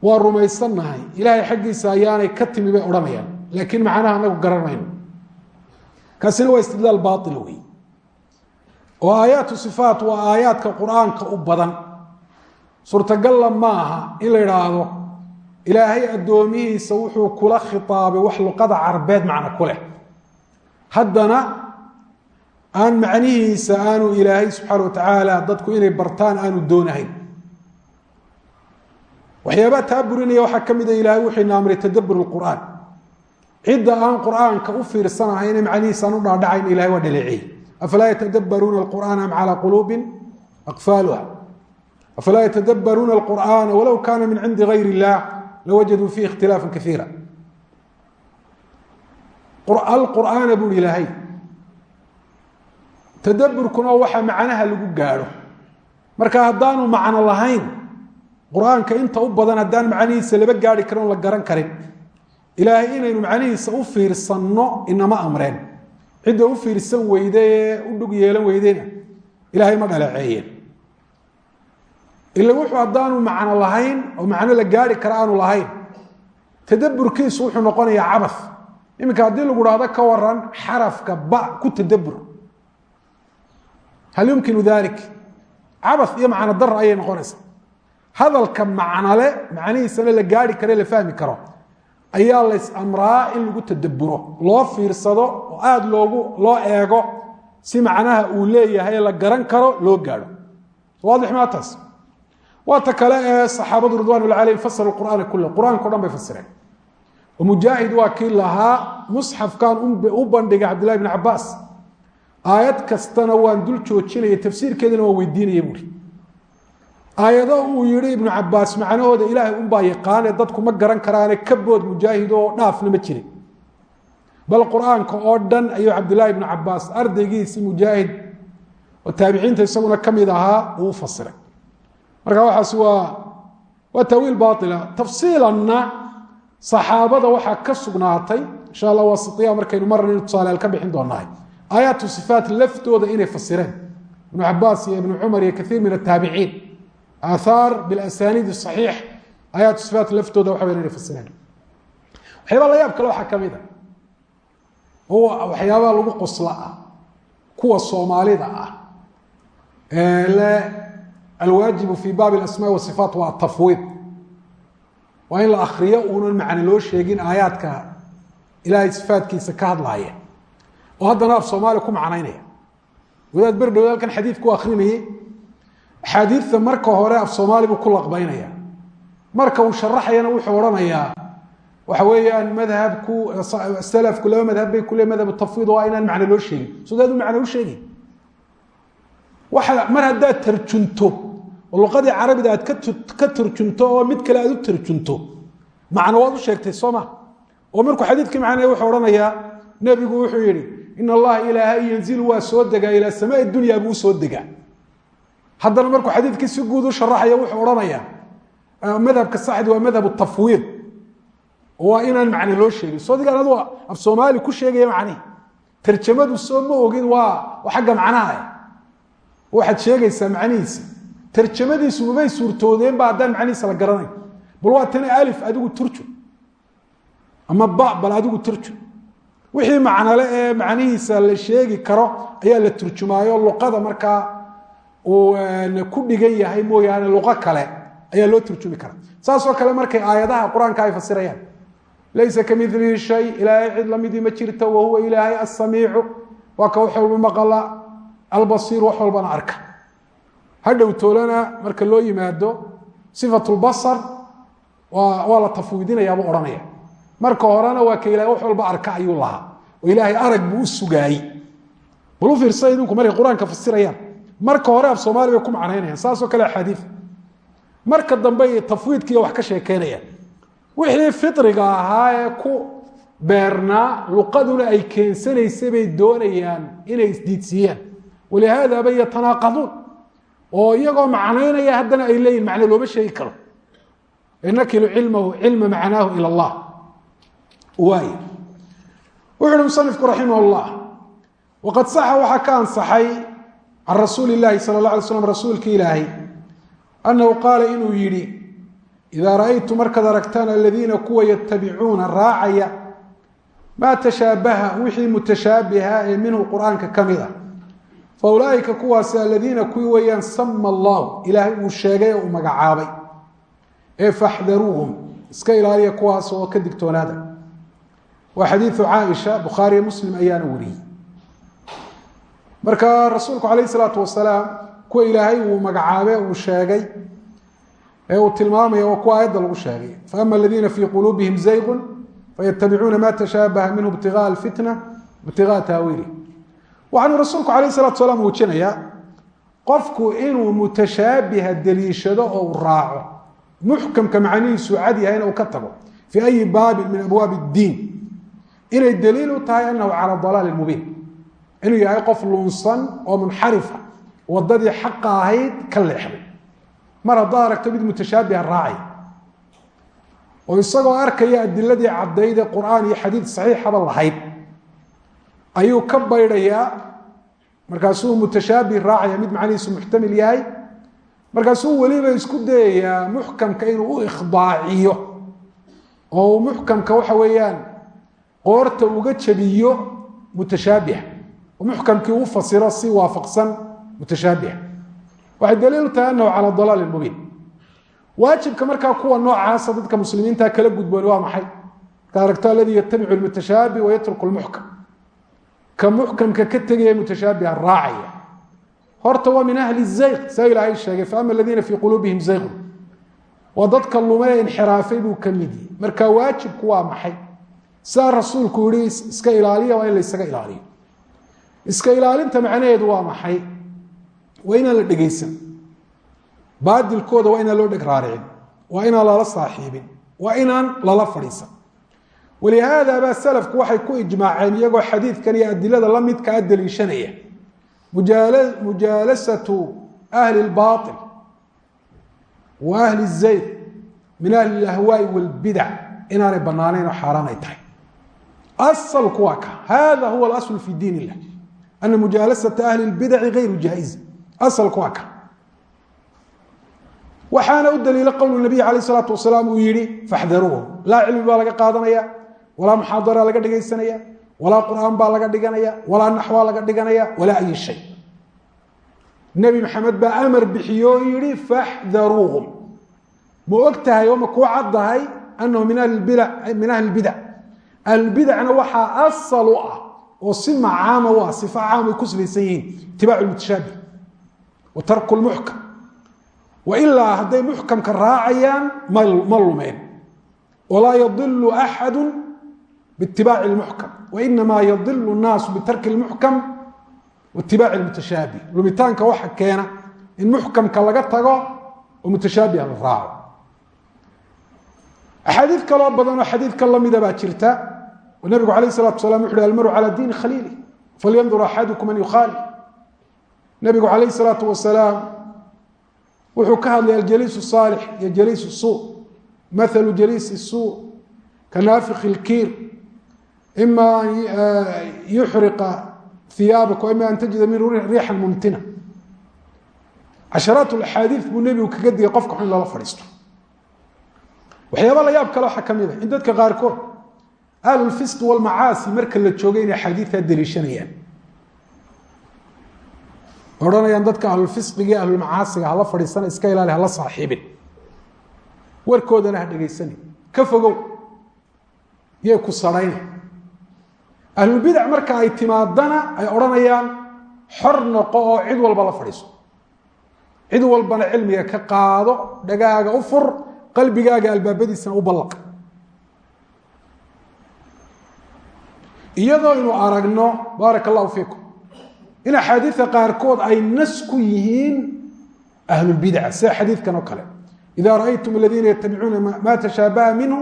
waa rumaysannahay. Ilaahay xaggiisa ayaanay ka timi bay odhanayaan. Laakiin macnaha anagu garan mayno. Kaasina waa istidlaal baail wey oo aayaatu sifaat waa aayaadka qur'aanka u badan. Suurtagalla ma aha in la idhaahdo ilaahay addoomihiisa wuxuu kula khitaabay wax luqada carbeed macno ku leh. Haddana aan macnihiisa aanu ilaahay subxaana wa tacaala dadku inay bartaan aanu doonahayn. Waxyaabaha taa waxaa ka mida ilaahay wuxuu ina amray tadabur qur'aan cidda aan qur'aanka u fiirsanahayne macnihiisa aan u dhaadhacayn ilahay waa dhaleeceeyey afalaa yatadabbaruuna alqur'aana am calaa quluubin aqfaaluha afalaa yatadabbaruuna alqur'aana walow kaana min cindi gayr illah lawajaduu fiihi ikhtilaafan kaiira alqur'aana buuri ilaahay tadaburkuna waxa macnaha lagu gaadho marka haddaanu macno lahayn qur'aanka inta u badan haddaan macnihiisa laba gaari karin o la garan karin ilaahay inaynu macnihiisa u fiirsanno inama amreen cidda u fiirsan weyde ee u dhug yeelan weydena ilaahay ma dhaleeceeyeen ila wuxuu haddaanu macno lahayn oo macno la gaari kara aanu lahayn. Tadaburkiisu wuxuu noqonayaa cabas iminka haddii lagu dhahdo ka waran xarafka ba ku tadabur hal yumkinu dalik cabas iyo macno dar ayay noqonaysaa. Hadalka macnole macnihiisana la gaari karo la fahmi karo ayaa lays amraa in lagu tadaburo loo fiirsado oo aada loogu loo eego si macnaha uu leeyahay la garan karo loo gaadho. Waadix maa taas waa ta kale ee saxaabadu ridwan llahi alayhim fasaru qur'aana kula qur'aanka o dhan bay fasireen. Oo mujaahid waa kii lahaa musxafkan u bandhigay cabdillahi bn cabaas aayad kastana waan dul joojinaya tafsiirkeedana waan weydiinaya buuri aayado uu yihi ibnu cabaas macnahooda ilaahay unbaa yaqaane dadku ma garan karaane ka bood mujaahid oo dhaafna ma jirin. Bal qur'aanka oo dhan ayuu cabdillaahi ibnu cabaas ardaygiisii mujaahid oo taabiciinta isaguna ka mid ahaa uu fasiray marka waxaas waa waa taawiil baila tafsiilanna saxaabada waxaa ka sugnaatay insha allah wasitiya markaynu marna inu tusaalayaal ka bixin doonahay aayaatu sifaat laftooda inay fasireen. Ibnu cabaas iyo ibnu cumar iyo kaiir min ataabiciin aaaar bilasaniid saxiix aayaatu sifaat laftooda waxa inay fasireen. Waxyaabaa la yaab kale waxaa ka mid a. Oo lagu qosla kuwa soomaalida ah alwaajibu fi baabi alasmaa wasifaat waa atafwiid waa in la akriyo uunan macne loo sheegin aayaadka ilaahay sifaatkiisa ka hadlaaya oo haddana af soomaaliya ku macnaynaya wadaad berdhow halkan xadiidku akrinayay axaadiidta marka hore af soomaali buu ku laqbaynaya marka uu sharaxayana wuxuu odhanayaa waxa weeyaan madhabku salafku laba madhab bay kule madhab tafwiid oo inaan macne loo sheegin sodaadu macne u sheegi waa mar haddaad tarjunto oo luqadii carabida aad ka tarjunto oo mid kale aad u tarjunto macno waad u sheegtay soo ma? Oo markuu xadiidkii macnaya wuxuu odhanayaa nebigu wuxuu yihi in allaha ilaahay yanzilu waa soo degaa ilaa samaa dunya buu u soo degaa. Haddana markuu xadiidkii si guud u sharaxaya wuxuu odhanaya madhabka saxdi waa madhab tafwiid. Waa inaan macne loo sheegin. Soo digaan adu af soomaali ku sheegaya macnihi tarjamadu soo ma ogin waa xagga macnaha eh. Waxaad sheegaysaa macnihiisa tarjamadiisu mabay suurtoodeen ba haddaan macnihiisa la garanayn. Bal waa tana alif adigu turju. Ama ba bal adigu turju. Wixii macnale ee macnihiisa la sheegi karo ayaa la turjumaayo. Luqada markaa uu ku dhigan yahay mooyaane luqo kale ayaa loo turjumi karaa saasoo kale markay aayadaha qur'aanka ay fasirayaan. Laysa kamilihi shay ilaahay cid lamidii ma jirto wahuwa ilaahay asamiicu waa ka wax walba maqala albasiir wax walbana arka hadhow toolana marka loo yimaado sifat lbasar waa la tafwiidinayaabuu odhanaya. Marka horena waa ka ilahay wax walba arka ayuu lahaa. Oo ilaahay arag buu u sugaayey. Bal u fiirsa idinku markay qur'aanka fasirayaan. Marka hore af soomaali bay ku macnaynayaan saasoo kale axaadiid marka dambe tafwiidkiiyo wax ka sheekeynayaan. Wixii fitriga ahaa ee ku beernaa luqaduna ay keensanaysay bay doonayaan inay isdiidsiiyaan walihaada bay yatanaaqaduun oo iyagoo macnaynaya haddana ay leeyihiin macne looma sheegi karo. Nakilu cilmahu cilma macnaahu ila allah. Waay wuxu uhi musanifku raximah llah waqad saxa waxaa ka ansaxay can rasuuli llahi sala la alay slam rasuulki ilaahay annahu qaala inuu yidhi idaa ra'aytu markaad aragtaan aladiina kuwa yatabicuuna raacaya maa tashaabaha wixii mutashaabiha ee minhu qur'aanka ka mid a fa ulaaika kuwaasi aladiina kuwii weeyaan sama allahu ilaahay uu sheegay oo uu magacaabay ee faxdaruuhum iska ilaaliya kuwaas oo ka digtoonaada waa xadiidu caaisha bukhaariyo muslim ayaana wariyey marka rasuulku calayh isalaatu wasalaam kuwa ilaahay uu magacaabe uu sheegay ee uu tilmaamaya waa kuwa aayadda lagu sheegay faama aladiina waxaanu rasuulku calayh salatu salaam muujinayaa qofku inuu mutashaabiha deliishado oo uu raaco muxkamka macnihiisu cad yahayna uu ka tago fii ayi baabin min abwaabi اddiin inay daliil u tahay anahu cala dalaali mubiin. Inuu yahay qof lunsan oo munxarifa wadadii xaqa ahayd ka leexday. Mar haddaad aragto mid mutashaabiha raacay oo isagoo arkaya adiladii caddayd ee qur'aan iyo xadiid saxiixaba lahayd ayuu ka baydhayaa. Markaasuu mutashaabih raacaya mid macnihiisu muxtamil yahay. Markaasuu weliba isku dayayaa muxkamka inuu u ikhdaaciyo oo uu muxkamka waxa weeyaan qoorta uga jabiyo mutashaabiha oo muxkamkii u fasiro si waafaqsan mutashaabiha waxay daliil u tahay anahu cala dalaali mubiin. Waajibka markaa kuwa noocaasa dadka muslimiinta kala gudbooni waa maxay? Markaad aragto aladii yatabicu lmutashaabih wayatruku lmuxkam ka muxkamka ka tegaya mutashaabiha raacaya. Horta waa min ahli zayq. Saa ilaahay sheegay faama aladiina fii quluubihim zayqun. Waa dadka lume ee inxiraafay buu ka mid yihi marka waajibku waa maxay? Sidaa rasuulku yihi iska ilaaliya waa in la ysaga ilaaliyo. Iska ilaalinta macnaheedu waa maxay? Waa inaan la dhegaysan baadilkooda waa inaan loo dheg raaricin. Waa inaan lala saaxiibin. Waa inaan lala fadhiisan walihaada baa salafku waxay ku ijmaaceen iyagoo xadiidkan iyo adilada la midkaa deliishanaya mujaalasatu ahli lbail wa ahli zayr min ahli lahwaai walbidac inaanay banaanayn oo xaaraan ay tahay asalku waa hada huwa alaslu fi diin illah ana ahli lbidaci gayru jaa'iza asalku waa ka waxaana u daliila qowlu nabiy calayh isalaatu wasalaam uu yihi faxdaruuhu laa cilmi baa walaa muxaadara laga dhegaysanaya walaa qur'aan baa laga dhiganaya walaa naxwaa laga dhiganaya walaa ay shay. Nebi maxamed baa amar bixiyo oo yihi faxdaruuhum. Ma og tahay oo ma kuu caddahay anahu min min ahli bidac ahlulbidacna waxaa asal u ah oo si macaama u ah sifa caamay ku salaysan yihiin itibaacu mutashaabih wa tarku lmuxkam wa ilaa hadday muxkamka raacayaan ma lumeen. Walaa yadilu axadu bاtibaaci اlmuxkam wainama yadilu الnaasu bitarki اlmuxkam waitibaaci اlmutashaabih lumitaanka waxa keena in muxkamka laga tago oo mutashaabiha la raaco axaadiid kaloo badan oo xadiidka lamida baa jirta oo nabigu alayh الsalatu salam wuxu uhi almaru calى diini khaliili falyandur axadukum man yukhaali nabigu calayh salaatu wasalaam wuxuu ka hadlay aljaliis saalix iyo jaliis suu mathalu jaliisi suu ka naafiki ilkiir ima an yuxriqa iyaabak ima an tajida minhu riixan mumtina casharaat axaadiid buu nebigu kaga digay qofka xun lala fadhiisto waxyaaba la yaab kale waxaa ka mid a in dadka qaarkood ahlulfisqi walmacaasi marka la joogay inay xadiidkaa daliishanayaan odhanayaan dadka ahlulfisqiga iyo ahlulmacaasiga hala fadhiisana iska ilaali hala saaxiibin warkoodana ha dhegaysanin ka fogow yay ku sarhayna ahlulbidac marka ay timaadana ay odhanayaan xor noqo oo cid walba la fadhiiso. Cid walbana cilmiga ka qaado dhagaaga u fur qalbigaaga albaabadiisana u ballaqa. Iyadoo inu aragno baaraka allahu fiikum in axaadiida qaarkood ay nas yihiin ahlulbidaca sida xadiidkan oo kale. Ida ra'aytum aladiina yatabicuuna ma tashaabaha minhu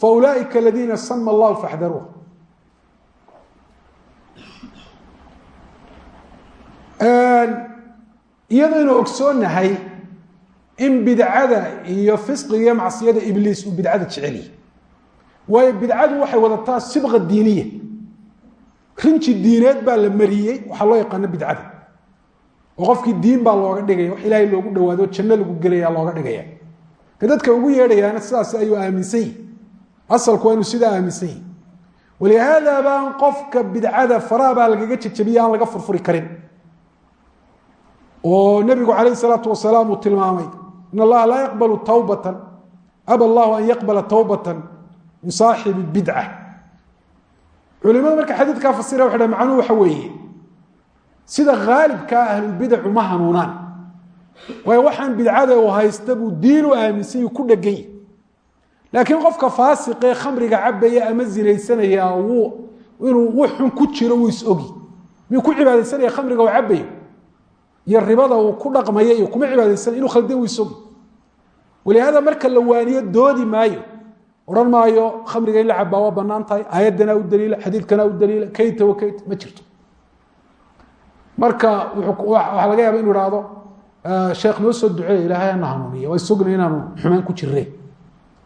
faulaaئika aladiina sama allahu faxdaruuh. Iyadoo aynu ogsoonahay in bidcada iyo fisqiga macsiyada ibliis uu bidcada jeceliyi waayo bidcadu waxay wadataa sibqa diiniya. Rinji diineed baa la mariyey waxaa loo yaqaano bidcada. Oo qofkii diin baa looga dhigaya wax ilaahay loogu dhawaado janno lagu gelaya looga dhigaya. Ka dadka ugu yeedhayaana sidaas ayuu aaminsan yihi asalku waa inuu sidaa aaminsan walihaada baan qofka bidcada faraha baa lagaga jejabiya aan laga furfuri karin oo nabigu calayh salaatu wasalaam uu tilmaamay in allaha laa yaqbalu tawbatan. Aba allahu an yaqbala tawbatan min saaxibi bidca culimadu marka xadiidkaa fasira waxay dhahen macnuhu waxa weeye sida haalibkaa ahlulbidacu ma hanuunaan. Waayo waxaan bidcada uu haysta buu diin u aaminsan ku dhegan yahi laakiin qofka faasiqee khamriga cabaya ama zinaysanaya wuu inuu wux xun ku jiro wuu is-ogi miyuu ku cibaadaysanaya khamriga uu cabayo iyo ribada uu ku dhaqmaya iyo kuma cibaadaysanay inuu khaldan wuu is-ogi walihaada marka la waaniyo doodi maayo. Odhan maayo khamriga in la cabaa waa bannaan tahay aayaddanaa u daliila xadiidkanaa u daliila kayta wa kayta ma jirto. Marka waxaa laga yaaba inu ihahdo sheekh noo soo duceeya ilaahay ana hanuuniya waa sugna inaanu xumaan ku jireen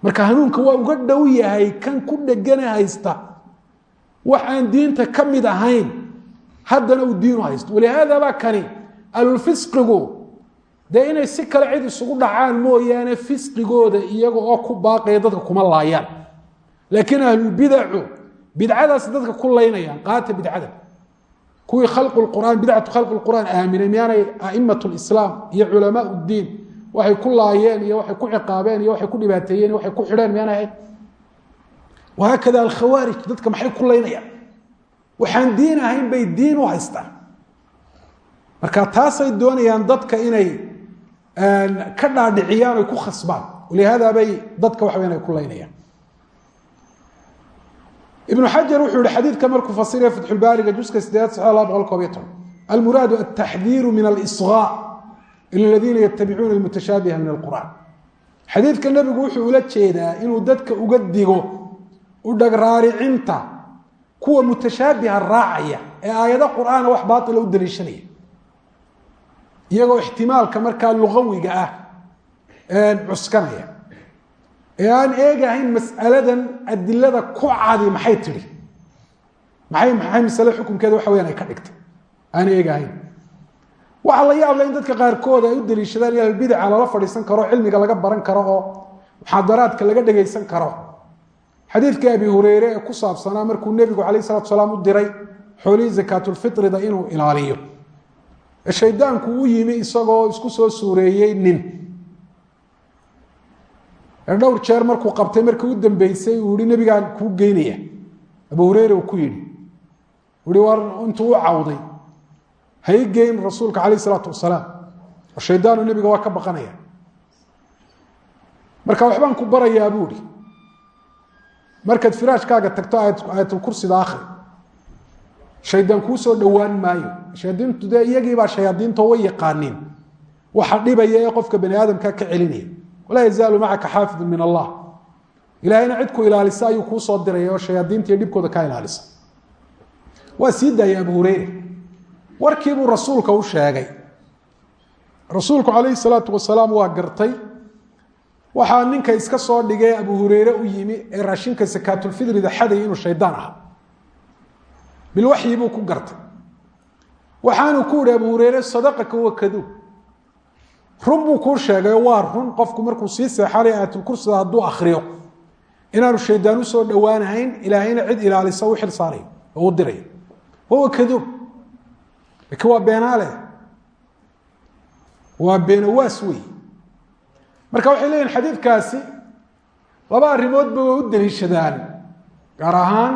marka hanuunka waa uga dhow yahay kan ku dhegane haysta. Wax aan diinta ka mid ahayn haddana uu diinu haysto. Walihaada baa kani alulfisqigu dee inay si kale cid isugu dhacaan mooyaane fisqigooda iyaga oo ku baaqaya dadka kuma laayaan. Laakiin ahlulbidacu bidcadaas dadka ku laynayaan qaata bidcada. Kuwii khalqu qur'aan bidcatu khalqi qur'aan aaminay miyaanay a'imat lislaam iyo culamaa diin waxay ku laayeen iyo waxay ku ciqaabeen iyo waxay ku dhibaateeyeen waxay ku xidheen miyaanay. Ahayn wahaakada alkhawaarij dadka maxay ku laynayaan? Waxaan diin ahayn bay diin u haystaan marka taasay doonayaan dadka inay ka dhaadhiciyaan oy ku khasbaan. Walihaada bay dadka waxa ku laynayaan. Ibnu xajar wuxuu yihi xadiidka markuu fasiraya fatxulbaariga juska sideed sax boqol koob iyo toban. Almuraadu altaxdiiru min alisgaa ila aladiina yatabicuuna almutashaabiha min alqur'an xadiidka nebigu wuxuu ula jeedaa inuu dadka uga digo u dhagraaricinta kuwa mutashaabiha raacaya ee aayado qur'aana wax baaila u daliishanaya iyagoo ixtimaalka markaa lugawiga ah cuskanaya. Ee aan eegahayn mas'aladan adilada ku cadi maxay tidhi? Maxay maxay masale xukunkeeda waxa weyaan ay ka dhigtay? Aan eegahayn. Waxaa la yaabla in dadka qaarkood ay u daliishadaan in ahlbidaca lala fadhiisan karo cilmiga laga baran karo oo muxaadaraadka laga dhegaysan karo. Xadiidkii abi hureyre ee ku saabsanaa markuu nebigu calayh salatu salaam u diray xoolihii zakaatulfitrida inuu ilaaliyo shaydaanku u yimi isagoo isku soo suureeyey nin. Dhowr jeer markuu qabtay markii u dambeysay uu yihi nebigaan kuu geynaya. Abu hureyre uu ku yidhi uhi war intuu u cawday ha i geyn rasuulka calayh isalaatu wasalaam oo shaydaanu nebiga waa ka baqanaya. Marka waxbaan ku barayaa buu ihi markaad firaashkaaga tagto aayatulkursida akhri shaydaan kuu soo dhowaan maayo. Shayaadiintu dee iyagiibaa shayaadiinto way yaqaaniin. Waxa dhibaya ee qofka bani aadamka ka celinaya. Walaa yazaalu macaka xaafidu min allah. Ilaahayna cid ku ilaalisa ayuu kuu soo diraya oo dhibkooda kaa ilaalisa. Waa sii daayay abu hureyre warkiibuu rasuulka u sheegay. Rasuulku calayhi salaatu wasalaam waa gartay. Waxaa ninka iska soo dhigay abu hureyre u yimi ee raashinka sakaatulfidrida xaday inuu shaydaan ahaa bilwaxyi buu ku gartay. Waxaanu ku yihi abu hureyre sadaqaka wa kaduub run buu kuu sheegayo waa run qofku markuu sii seexanay aayatulkursida hadduu akriyo inaanu shaydaan u soo dhowaanahayn ilaahayna cid ilaalisa u xil saarayo oo u dirayo wawa kaduub laakiin waa beenaale. Waa beenawaas wey marka waxay leeyihiin xadiidkaasi laba arrimoodba way u daliishadaan gaar ahaan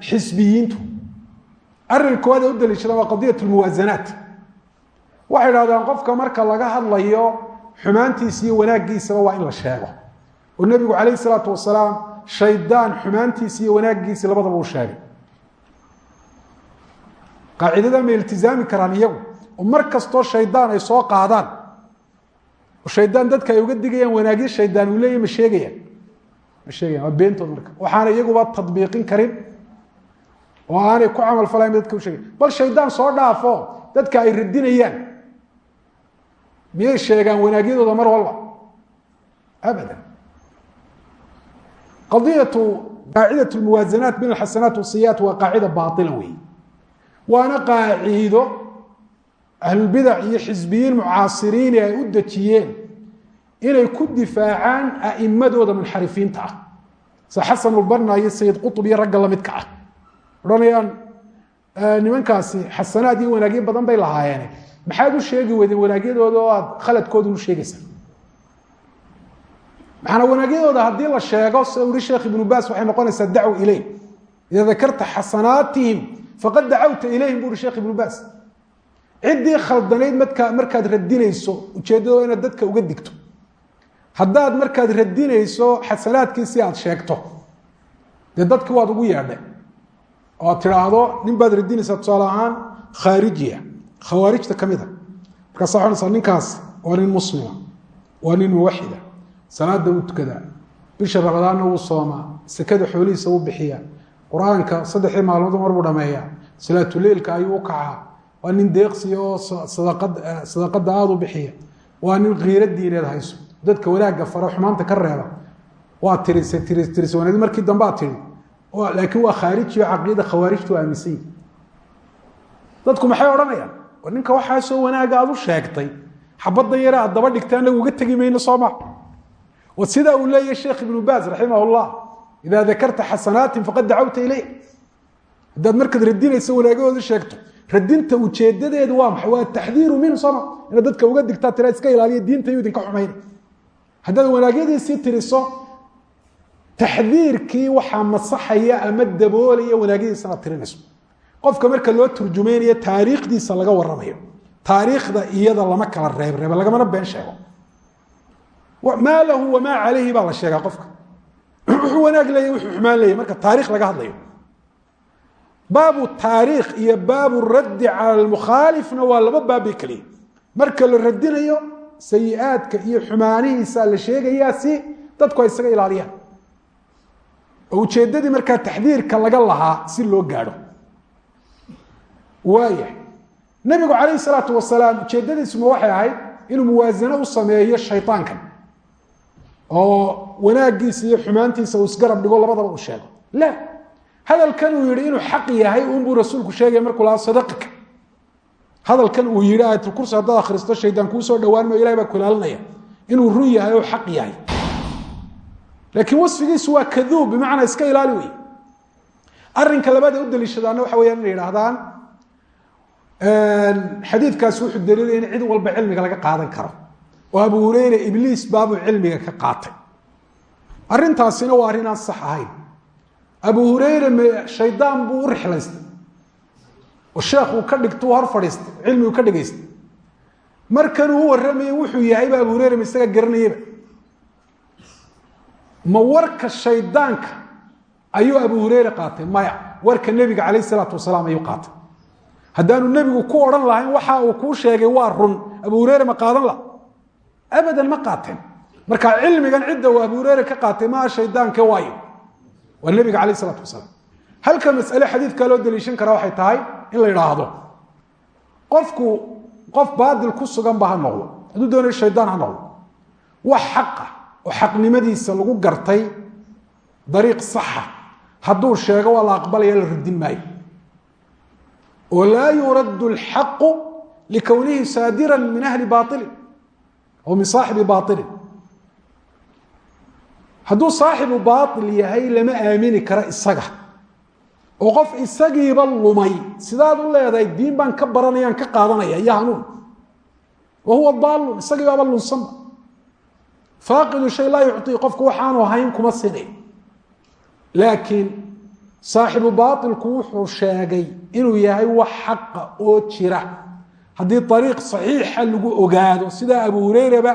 xisbiyiintu. Arrin koowaad ay u daliishadaan waa qadiyat lmuwaasanaat waxay idhahdaan qofka marka laga hadlayo xumaantiisa iyo wanaaggiisaba waa in la sheego. Oo nebigu calayh isalaatu wasalaam shaydaan xumaantiisa iyo wanaaggiisi labadaba uu sheegay. Qaacidadan may iltizaami karaan iyagu. Oo mar kastoo shaydaan ay soo qaadaan oo shaydaan dadka ay uga digayaan wanaagyo shaydaan uu leeyahy ma sheegayaan ma sheegayan waa beentood marka. Waxaana iyaguba tadbiiqin karin oo aanay ku camal falayn dadka u sheegayan bal shaydaan soo dhaafo dadka ay radinayaan miyay sheegaan wanaagyadooda mar walba? Abada qadiyatu qaacidat lmuwaasanaat bayn alxasanaat wasiyaat waa qaacida baila wey waana qaaciido ahlulbidac iyo xisbiyiin mucaasiriini ay u dejiyeen inay ku difaacaan a'imadooda munxarifiinta ah. Sida xasan ulbarna iyo sayid qutub iyo ragga lamidka ah. Odhanayaan nimankaasi xasanaad iyo wanaagyo badan bay lahaayeene maxaad u sheegi weydeen wanaagyadooda oo aad khaladkooda u sheegaysaa? Macanaa wanaagyadooda haddii la sheego sida uri sheekh ibnu baas waxay noqonaysaa dacwa ileyh ida dakarta xasanaatihim faqad dacawta ilayhim bu uhi sheekh ibnu baas. Ciddii khaldanayd markaa markaad radinayso ujeeddadoo inaad dadka uga digto haddaad markaad radinayso xasanaadkiisi aad sheegto dee dadki waad ugu yeedhay oo aad tidhaahdo nin baad radinaysaa tusaale ahaan khaarijiya khawaarijta ka mid a markaasa waxanaysaa ninkaas waa nin muslima waa nin muwaxida salaada wuu tukadaa bisha ramadaanna wuu soomaa sekada xoolihiisa wuu bixiyaa qur'aanka saddexdii maalmood mar buu dhameeyaa salaatuleilka ayuu u kacaa waa nin deeqsiya oo sadaqada aada u bixiya waa nin kiiro diineed hayso dadka wanaagga faro xumaanta ka reeba. Waa tirise tiris tiris wanaag markii dambe aad tiri laakiin waa khaariji oo caqiida khawaarijtu aaminsan yihi dadku maxay odhanayaan? Ninka waxaasoo wanaaga aad u sheegtay. Xabaddan yare aad daba dhigta anagu uga tegi mayno sooma wa sidaa uu leeyahy sheekh ibnu baas raximah llah ida dakarta xasanaatin faqad dacawta ileyh haddaad markaad radinayso wanaagahooda sheegto radinta ujeedadeedu waa maxay? Waa taxdiiru minhu sooma inaad dadka uga digtaa tira iska ilaaliya diinta yu idinka xumayna haddaad wanaagyadiisii tiriso taxdiirkii waxaa masaxaya ama daboolaya wanaagyadiisa inaad tirinayso. Qofka marka loo turjumaynayo taariikhdiisa laga waramayo taariikhda iyada lama kala reebreeba lagamana been sheego. Maa lahu wamaa calayhi baa la sheegaa qofka. Wuxuu wanaag leeya wuxuu xumaan leeya marka taarikh laga hadlayo. Baabu taariikh iyo baabu raddi cala almukhaalifna waa laba baabbay keliya. Marka la radinayo sayi-aadka iyo xumaanihiisa la sheegayaa si dadku ay isaga ilaaliyaan. Oo ujeeddadii markaa taxdiirka laga lahaa si loo gaadho. Waaya nebigu calayhi salaatu wasalaam ujeeddadiisuma waxay ahayd inuu muwaasano u sameeyo shaytaankan oo wanaagiisa iyo xumaantiisa uu isgarab dhigo labadaba uu sheego. La hadalkan uu yihi inuu xaq yahay unbuu rasuulku sheegaya markuu lahaa sadaqika hadalkan uu yihi aayatulkursi haddaad akhristo shaydaan kuu soo dhowaan mayo ilahay baa ku ilaalinaya inuu run yahay oo xaq yahay. Laakiin wasfigiisu waa kaduub bimacnaa iska ilaali wey arrinka labaad ee u daliishadaana waxa weyaan inay yidhahdaan xadiidkaasi wuxuu daliilaya in cid walba cilmiga laga qaadan karo. Oo abu hureyre ibliis baabuu cilmiga ka qaatay. Arrintaasina waa arrin aan sax ahayn. Abu hureyre shaydaan buu u rixlaystay oo sheekh uu ka dhigtuu hor fadhiistay cilmigu ka dhigaystay markanuu u warramayay wuxuu yahayba abu hureyre ma isaga garanayaba ma warka shaydaanka ayuu abu hureyre qaatay? Maya warka nebiga calayh isalaatu wasalaam ayuu qaatay. Haddaanu nebigu ku odhan lahayn waxa uu kuu sheegay waa run. Abu hureyre ma qaadan la abadan ma qaateen. Marka cilmigan cidda uu abu hureyre ka qaatay maa shaydaanke waayo? Waa nebiga calayh isalaatu wasalaam halka masale xadiidkaa loo daliishan kara waxay tahay in la idhaahdo qofku qof baadil ku sugan ba noqdo. Hadduu doonayo shaydaan ha noqdo. Wax xaqa oo xaqnimadiisa lagu gartay dariiq saxa hadduu sheego waa la aqbalaya la radin maayo. Oo yuraddu alxaqu likownihi saadiran min ahli baailin oo min saaxibi baailin hadduu saaxibu baail yahay lama aamini karo isaga oo qof isagiiba lumay. Sidaad u leedahay diin baan ka baranayaan ka qaadanaya iyo hanuun wa huwa daalun isagiibaaba lunsanba faaqidu shay laa yucطii qofku waxaanu ahayn kuma sinay laakiin saaxibu baailku wuxuu sheegay inuu yahay wax xaqa oo jira. Haddii ariiq saxiixa lagu ogaado sidaa abu hureyraba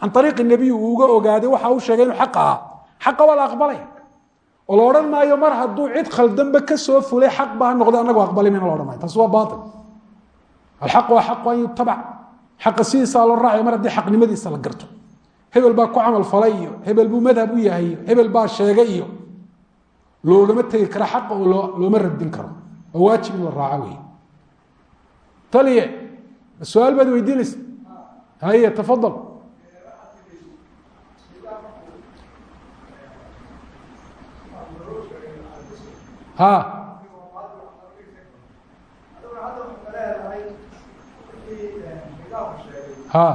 can ariiqi nebiy uu uga ogaaday waxa uu sheegay inuu xaq ahaa. Xaqa waa la aqbalaya oo la maayo mar hadduu cid khaldanba ka soo fulay xaq ba ha noqda anagu aqbali mayna la odhan maayo. Taas waa baail alxaq waa xaqu an yutabac xaqa sidiisaa loo raacaya mar haddii xaqnimadiisa la garto. Hebel baa ku camal falay iyo hebel buu madhab u yahay hebel baa sheegay iyo. Loogama tegi kara xaqa oo looma radin karo. Waa waajib in la raaco wey taliye su'aal baad weydiinaysa? Haye tafadal ha. Ha.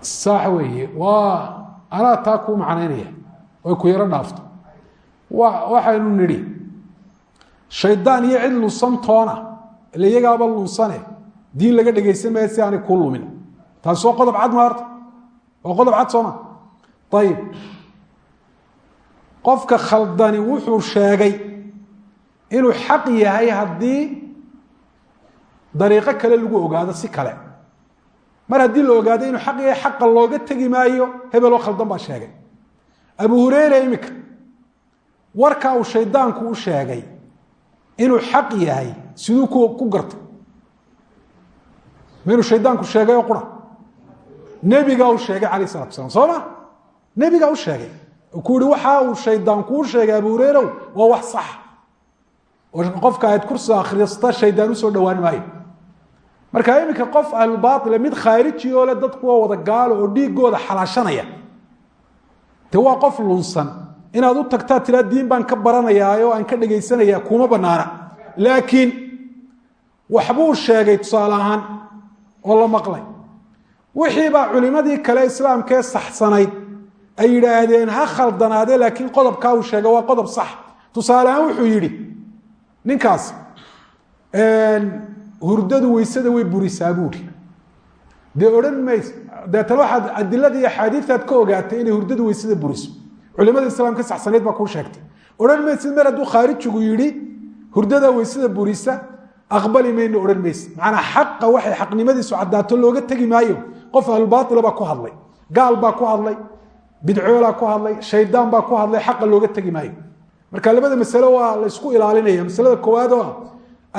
Sax weeye. Waa anaa taa kuu macnaynaya. Oy ku yaro dhaafto wa waxaynu nidhi shaydaan iyo cid lunsantoona ila iyagaaba lunsane diin laga dhegaysan maya si aanay kuu lumin taasi waa qodob cad ma horta waa qodob cad sooma? Ayib qofka khaldani wuxuu sheegay inuu xaq yahay haddii dariiqo kale lagu ogaado si kale. Mar haddii la ogaado inuu xaq yahay xaqa looga tegi maayo hebeloo khaldan baa sheegay. Abu hureyre iminka warkaa uu shaydaanku u sheegay inuu xaq yahay siduu ku gartay ma inuu shaydaanku sheegay oo qura. Nebigaa u sheegay calayh salatu asalaam soo ma? Nebigaa u sheegay ku yihi waxa uu shaydaankuu sheegay abu hureyrow waa wax sax. Oo qofka aad kursiga akhrista shaydaan u soo dhowaan maayo. Marka iminka qof ahlubaaila mid khaariji oo le dadku waa wada gaalo oo dhiigooda xalaashanaya. De waa qof lunsan. Inaad u tagtaa tiraa diin baan ka baranayaa oo aan ka dhegaysanaya kuma banaana. Laakiin waxbuu sheegay tusaale ahaan oo la maqlay. Wixiibaa culimadii kale islaamkee saxsanayd ay yidhaahdeen ha khaldanaade laakiin qodobkaa uu sheegay waa qodob sax. Tusaale ahaan wuxuu yidhi ninkaas hurdadu weysada way burisaa buuri dee odhan mays deetana waxaad adilada iyo axaadiiaad ka ogaatay inay hurdadu weysada buriso. Culimada islaamka saxsanayd baa kuu sheegtay. Odhan maysid mar hadduu khaarijigu yidhi hurdada weysada burisa aqbali mayno odhan maysid macanaa xaqa waxay xaqnimadiisu caddaato looga tegi maayo. Qof ahlubaaila baa ku hadlay gaal baa ku hadlay bidcoolaa ku hadlay shaydaan baa ku hadlay xaqa looga tegi maayo. Marka labada masale waa la ysku ilaalinaya. Masalada koowaad oo ah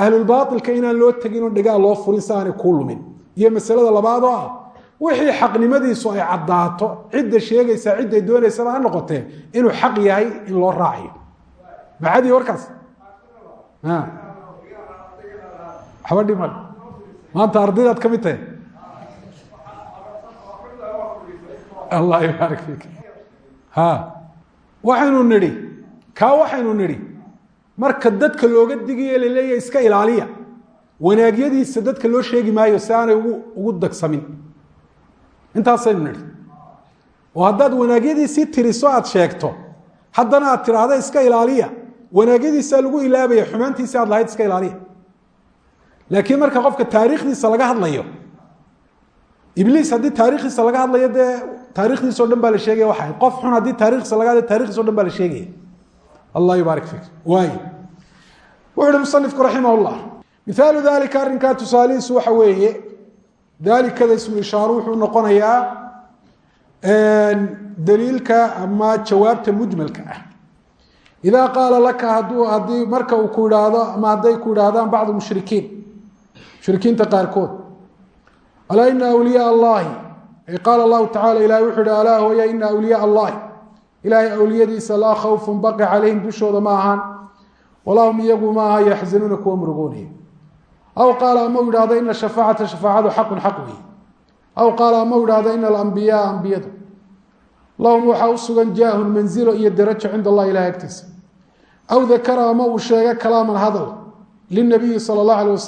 ahlulbaailka inaan loo tegin oo dhegaa loo furin si aanay lumin. Iyo masalada labaad oo ah wixii xaqnimadiisu ay caddaato cidda sheegaysaa cidday doonaysaba ha noqotee inuu xaq yahay in loo raaciyo. Maxadii warkaas. Waxba maanta ardaydaad ka mid tahay. Allah yubaarik fiik waxaynu nidhi kaa waxaynu nidhi marka dadka looga digayo laleeyahy iska ilaaliya. Wanaagyadiisa dadka loo sheegi maayo si aanay ugu dagsamin. Intaasaynu nidhi. Oo haddaad wanaagyadiisii tiriso aad sheegto haddana aad tidhaahda iska ilaaliya. Wanaagyadiisaa lagu ilaabaya xumaantiisi aad lahayd iska ilaaliya. Laakiin marka qofka taariikhdiisa laga hadlayo ibliis haddii taarikhdiisa laga hadlayo dee taarikhdiisao dhan baa la sheegaya waxay. Qof xun haddii taarikhdiisa laga hadlayo taarikhdiisa o dhan baa la sheegaya allah yubaarik fiik. Waay wuxu uhi musanifku raximah llah mihaalu dalika arrinkaa tusaalihiisu waxa weeye daalikada ismu ishaaru wuxuu noqonayaa daliilka ama jawaabta mujmalka ah. Idaa qaala laka haddii marka uu ku idhaahdo ama hadday ku idhaahdaan bacdu mushrikiin mushrikiinta qaarkood alaa ina awliyaa allahi? Ay qaala allahu tacala ilahi wuxuu ihi alaa hooya ina awliyaa allahi. Ilaahay awliyadiisa laa khawfun baqi calayhim dushooda ma ahaan walaa hum iyagu ma aha yaxzanuuna kuwa murugoonaya aw qaala ama u yidhahdo ina shafaacata shafaacadu xaqun xaq wey aw qaala ama u yidhahdo ina alambiyaa ambiyadu lahum waxaa u sugan jaahun manzilo iyo darajo cinda allah ilahay agtiisa. Aw dakara ama uu sheega kalaaman hadal linabiyi sala allahu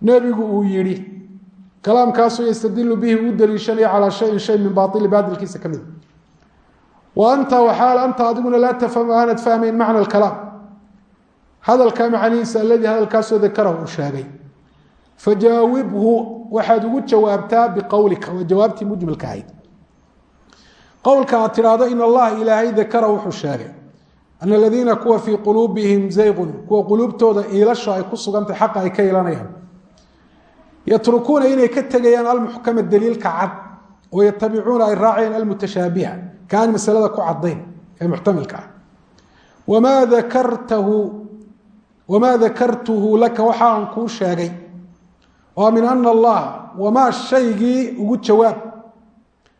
alay uu yidhi kalaamkaasoo yastadilu bihi uu daliishanayo calaa shayin shay min baaili baadilkiisa ka mida wa anta waxaal anta adiguna laa tafhamu aanad fahmayn macna alkalaam. Hadalka macnihiisa aladii hadalkaasoo dakarahu uu sheegay. Fajaawibhu waxaad ugu jawaabtaa biqowlika waa jawaabtii mujmalka ahayd. Qowlka aad tidhaahdo in allaha ilaahay dakara wuxuu sheegay ana aladiina kuwa fii quluubihim zayqun kuwa quluubtooda iilasho ay ku sugantay xaqa ay ka ilanayaan yatrukuuna inay ka tegayaan almuxkama daliilka cad oo yatabicuuna ay raacayaan almutashaabiha kaan masalada ku cadayn ee muxtamilka ah. Wamaa dakartuhu laka waxa aan kuu sheegay oo min ana allaha wamaa shaygii ugu jawaab.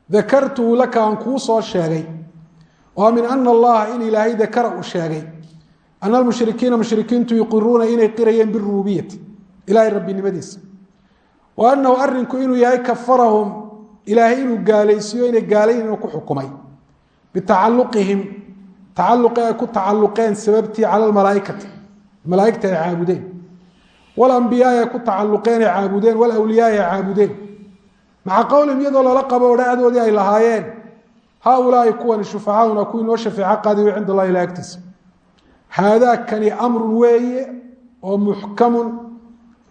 Dakartuhu laka aan kuu soo sheegay oo min ana allaha in ilaahay dakara uu sheegay ana almushrikiina mushrikiintu yuqiruuna inay qirayeen birububiyati ilahay rabbinimadiisa wa anahu arinku inuu yahay kafarahum ilaahay inuu gaalaysiiyo inay gaalayn inuu ku xukumay. Bitacaluqihim tacaluqi ay ku tacaluqeen sababtii cala almalaaikati malaaigta ay caabudeen. Walambiyaai ay ku tacaluqeen ay caabudeen. Walawliyaai ay caabudeen. Maca qowlihim iyadoo lala qabo odhahdoodii ay lahaayeen haaulaai kuwani shufacaauna kuwii noo shafeeco qaadiyo cinda allahi ila haadaakani amrun weeye oo muxkamun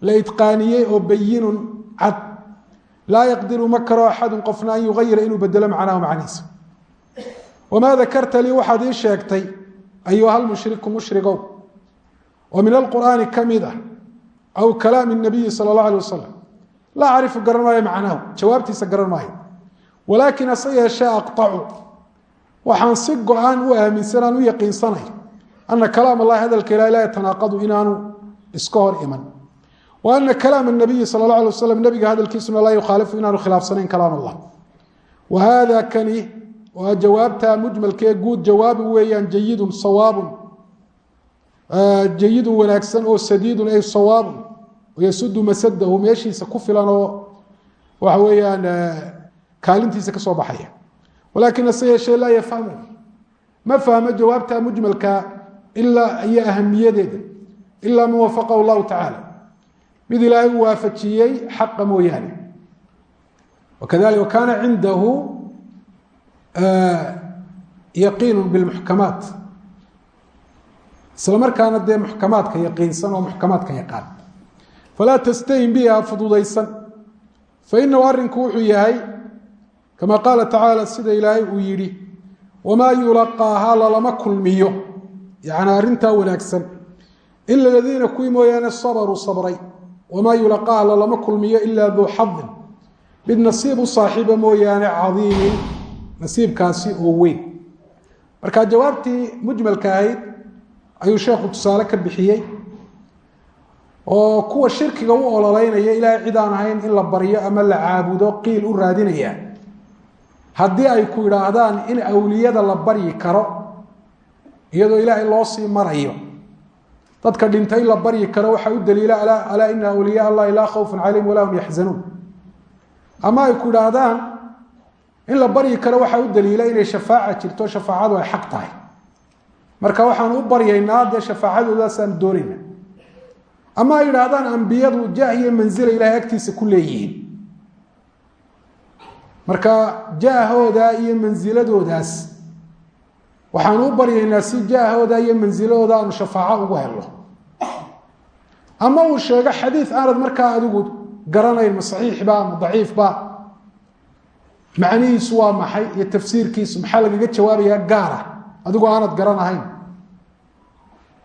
la idqaaniyey oo bayinun cad. Laa yaqdiru ma karo axadun qofna an yugayira inuu bedelo macnahu macnihiisa. Wamaa dakarta lii waxaad ii sheegtay ayuha almushriku mushrigow. Oo min alqur'aani ka mid ah aw kalaami nabiyi sala allah alay wasalam laa acrifu garan maayo macnahu jawaabtiisa garan maayo. Walaakin hase yeeshee aqacu waxaan si go'aan u aaminsanaan u yaqiinsanay ana kalaam allahi hadalka ilahi laa inaanu iska hor iman ana kalaam nabiyi sala allah alay wasalam nabiga hadalkiisuna laa yukhaalifu inaanu khilaafsanayn kalaam allah wa hada kani waa jawaabta mujmalkee guud jawaabu weeyaan jayidun sawaabun jayidun wanaagsan oo sadiidun ay sawaabun yasudu masadahu meeshiisa ku filan oo waxa weeyaan kaalintiisa ka soo baxaya walakin hase yeeshee laa yafhamu ma fahmo jawaabta mujmalka ilaa iyo ahamiyadeeda ilaa man wafaqahu llahu tacaala mid ilaahay u waafajiyey xaqa mooyaane. Wakadali wakana cindahu yaqiinu bilmuxkamaat isla markaana dee muxkamaadka yaqiinsan oo muxkamaadka yaqaan. Falaa tastahin biha fududaysan. Fainahu arinku wuxuu yahay kama qaala tacaala sida ilaahay uu yidhi wamaa yulaqaahaa lalama kulmiyo. Yani arrintaa wanaagsan. Ila ladiina kuwii mooyaane sabaruu sabray wamaa yulaqaaha lalama kulmiyo ila duu xadin mid nasiib u saaxiiba mooyaane cadiimin nasiibkaasi oo weyn marka jawaabtii mujmalka ahayd ayuu sheekhu tusaale ka bixiyey oo kuwa shirkiga u ololeynaya ilaahay cid aan ahayn in la baryo ama la caabudo qiil u raadinaya haddii ay ku idhaahdaan in awliyada la baryi karo iyadoo ilaahay loo sii marayo dadka dhintay la baryi karo waxaa u daliila alaa ina awliya allahi laa khawfun calayhim walaa hum yaxzanuun ama ay ku idhaahdaan in la baryi karo waxaa u daliila inay shafaaca jirto shafaacadu ay xaq tahay. Marka waxaan u baryaynaa dee shafaacadoodaasaan doonayna ama ay yidhaahdaan ambiyadu jah iyo manzila ilahay agtiisa ku leeyihiin. Marka jaahooda iyo mansiladoodaas waxaan u baryaynaa si jaahooda iyo mansiladooda aanu shafaaco ugu helno. Ama uu sheego xadiid aanad markaa adigu garanayn ma saxiixba ma daciifba macnihiisu waa maxay iyo tafsiirkiisu? Maxaa lagaga jawaabayaa gaara? Adigoo aanad garanahayn.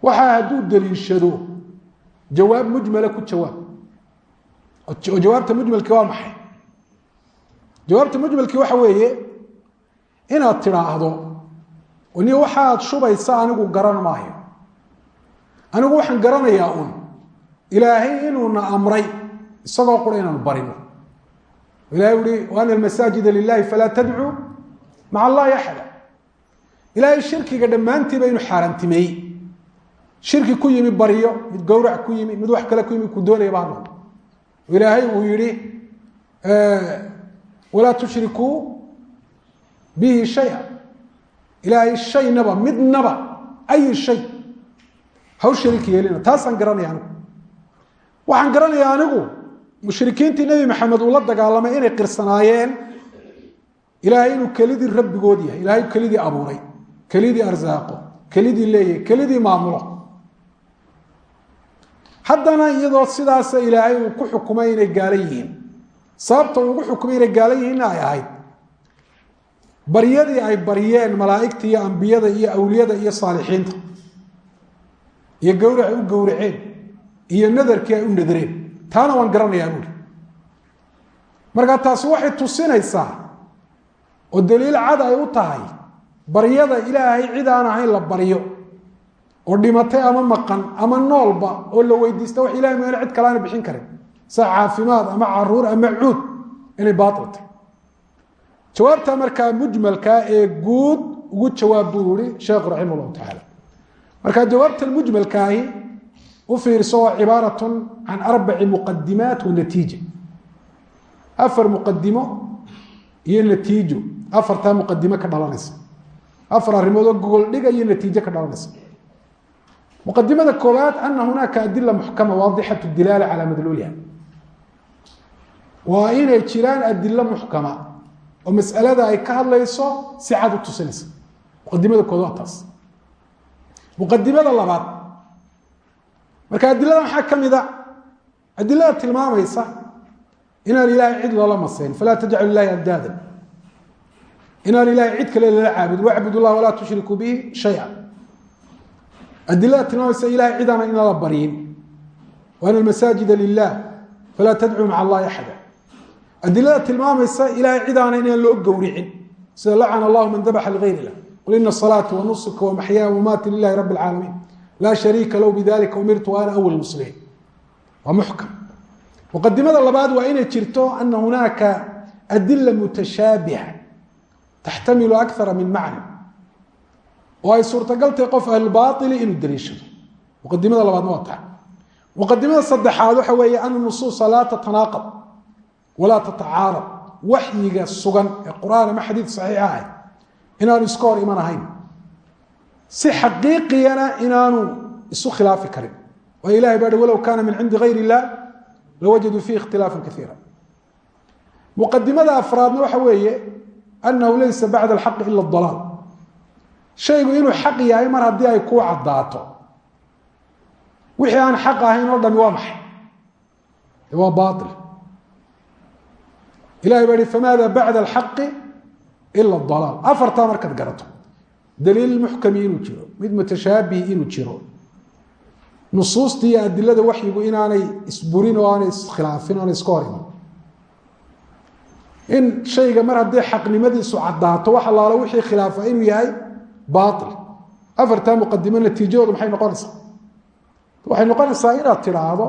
Waxaa hadduu daliishado jawaab mujmala ku jawaab. Oo jawaabta mujmalki waa maxay? Jawaabta mujmalki waxa weeye inaad tidhaahdo ni waxaad shubaysa anigu garan maayo. Anigu waxaan garanayaa un ilaahay inuuna amray isagoo qura inaanu barino. Ilahay uhi ana almasaajida lilahi falaa tadcuu maca allahi axada. Ilaahay shirkiga dhammaantiiba inuu xaaraantimeeyey shirki ku yimi baryo mid gowrac ku yimi mid wax kale ku yimi ku doonaya baa noqo ilaahay uu yihi walaa tushrikuu bihi shaya ilaahay shaynaba midnaba ayi shay. Haw shariik yeelina taasaan garanaya anigu. Waxaan garanaya anigu mushrikiintii nebi maxamed uu la dagaalamay inay qirsanaayeen ilaahay inuu kelidii rabbigood yahay ilaahay kelidii abuuray kelidii arsaaqo kelidii leeyahay kelidii maamulo. Haddana iyadoo sidaasa ilaahay uu ku xukumay inay gaalo yihiin. Sababta ugu xukumay inay gaalo yihiinna ay ahayd baryadii ay baryeen malaa'igta iyo ambiyada iyo awliyada iyo saalixiinta. Iyo gowrac ay u gowraceen iyo nadarkii ay u nadareen. Taana waan garanayaa buuri marka taasi waxay tusinaysaa oo daliil cad ay u tahay baryada ilaahay cid aan ahayn la baryo oo dhimatay ama maqan ama noolba oo la weydiista wax ilahay mooyaane cid kale aana bixin karin. Sida caafimaad ama carruur ama cuud inay baatil tahay jawaabta markaa mujmalka ee guud ugu jawaab buu yihi sheekhu raximah llahu tacaala. Marka jawaabta mujmalkaahi u fiirso waa cibaaratun can arbaci muqadimaat wa natiija afar muqadimo iyo natiijo. Afartaa muqadimo ka dhalanaysa. Afar arrimoodoo gogoldhiga iyo natiijo ka dhalanaysa. Muqadimada koowaad ana hunaaka adila muxkama waadixat dilaala calaa madluuliha. Waa inay jiraan adilo muxkama oo masalada ay ka hadlayso si cad u tusinaysa muqadimada koowaad waa taas. Muqadimada labaad. Marka adilada maxaa ka mid a? Adilada tilmaamaysa inaan ilaahay cid loola masayn. Falaa tajcalu ilahi andaadan. Inaan ilahay cid kale lala caabud. Wacbud llah walaa tushrikuu bihi shaya adilada tilmaamaysa ilahay cid aana in lala baryin. Wa almasaajida lilah falaa tadcuu maca allahi axada adilada tilmaamaysa ilahay cid aana inaan loo gowricin sida lacana allahu man dabaxa ligayr illah qul ina salaati wa nusuka wa maxyaaya wamaati lilahi rabi alcaalamiin laa shariika low bidalika umirtu wa ana awal muslimiin waa muxkam muqadimada labaad waa inay jirto ana hunaaka adila mutashaabiha taxtamilu akara min macna. Oo ay suurtagal tahay qof ahlubaaili inuu daliishado muqadimada labaadna waa taa muqadimada saddexaad waxa weeye ana nusuusa laa tatanaaqad walaa tatacaarad waxyiga sugan ee qur'aan ama xadiid saxiixa ah inaanu iska hor iman ahayn. Si xaqiiqiyana inaanu isu khilaafi karin. Waayo ilahay baa walow kaana min cindi gayr illah lawajaduu fiihi ikhtilaafan kaiira muqadimada afraadna waxa weeye anahu laysa bacda alxaqi ila dalaal shaygu inuu xaq yahay mar haddii ay kuu caddaato. Wixii aan xaq ahayn oo dhami waa maxay? Waa baail ilahay baa hi famaada bacda alxaqi ila dalaal afartaa markaad garato daliil muxkami inuu jiro mid mutashaabihi inuu jiro nusuustii iyo adilada waxyigu inaanay isburin oo aanay iskhilaafin aanay iska hor iman. In shayga mar haddii xaqnimadiisu caddaato wax allaalo wixii khilaafa inuu yahay baail afartaa muqadimo natiijadoodu maxay noqonaysaa? Waxay noqonaysaa inaad tidhaahdo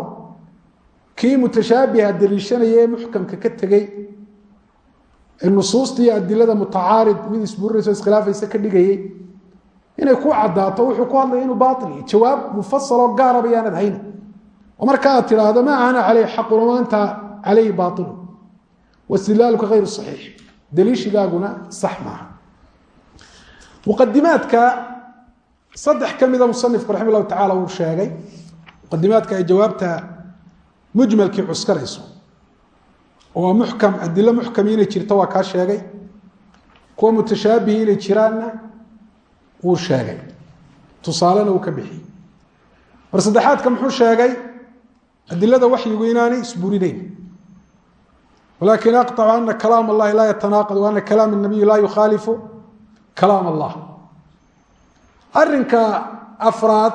kii mutashaabiha daliishanaya ee muxkamka ka tegey iyo adilada mutacaarid mid isburinayso iskhilaafaysa ka dhigayey inay ku caddaato wuxuu ku hadlaya inuu yahy jawaab mufasaloo gaaraba yaanad hayna oo marka aad tidhaahdo ma ana caleyh xaqun wa anta caleyhi baailu wastidlaaluka hayru saxiix. Daliishigaaguna sax maaha. Muqadimaadka saddex ka mida musanifku raxima llahu tacala uu sheegay. Muqadimaadka ay jawaabta mujmalkii cuskanayso oo waa muxkam adilo muxkami inay jirto waa kaa sheegay kuwa mutashaabihi inay jiraanna wuu sheegay tusaalena uu ka bixiyey mar saddexaadka muxuu sheegay adilada waxyigu inaanay isburinayn wlakin aqطcu ana kalaam اllahi laa yatanaaqad wa ana kalaam الnabiyi laa yukhaalifu kalaam allah arinka afraad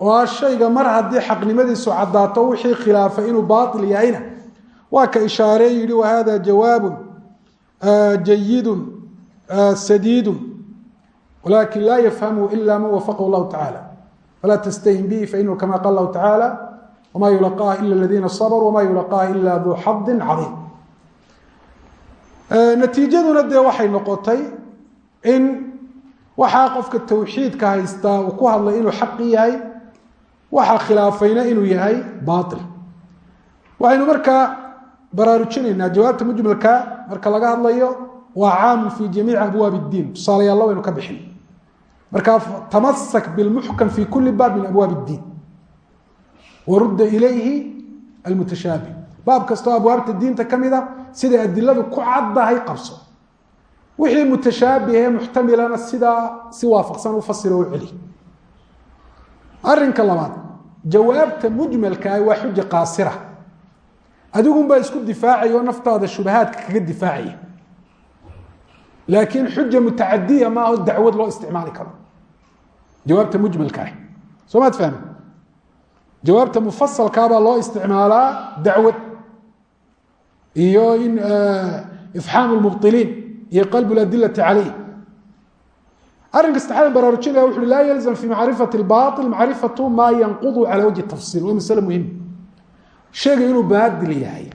oo ah shayga mar haddii xaqnimadiisu caddaato wixii khilaafay inuu baail yahayna waa ka ishaaree yihi wahada jawaabu jayidu sadiidu walakin laa yafhamhu ila man wafaqahu llahu tacala falaa tstahin bihi fainahu kama qala lahu tacala wma yulaqaaha ila ladiina sabruu wama yulaqaaha ila duu xadin cadiim. Natiijaduna dee waxay noqotay in waxaa qofka tawxiidka haystaa uu ku hadlay inuu xaqi yahay waxaa khilaafayna inuu yahay baail waxaynu markaa baraarujinaynaa jawaabta mujmalka marka laga hadlayo waa caamun fi jamiici abwaab اdiin tusaalayaalla waynu ka bixin. Marka tamasak bilmuxkam fi kuli baab min abwaab اdiin warudda ilayhi almutashaabih baab kastoo abwaabta diinta ka mida siday adiladu ku caddahay qabso. Wixii mutashaabihee muxtamilana sidaa si waafaqsan u fasiro u celi. Labaad jawaabta mujmalkaa waa xuja qaasira adigunbaa isku difaacaya oo naftaada shubahaadka kaga difaacaya laakiin xuja mutacadiya maaho dacwad loo isticmaali karo jawaabta mujmalkaah soo maad fahmi jawaabta mufasalkaabaa loo isticmaalaa dacwad iyo in ifxaam lmubطiliin iyo qalb اladilati calayh arrinka saddexaad baraarujinaya wuxu uhi laa yalzam fi macrifati اlbaطil macrifatu maa yanqudu cala wajhi tafsil waa masale muhim sheegay inuu baadil yahay.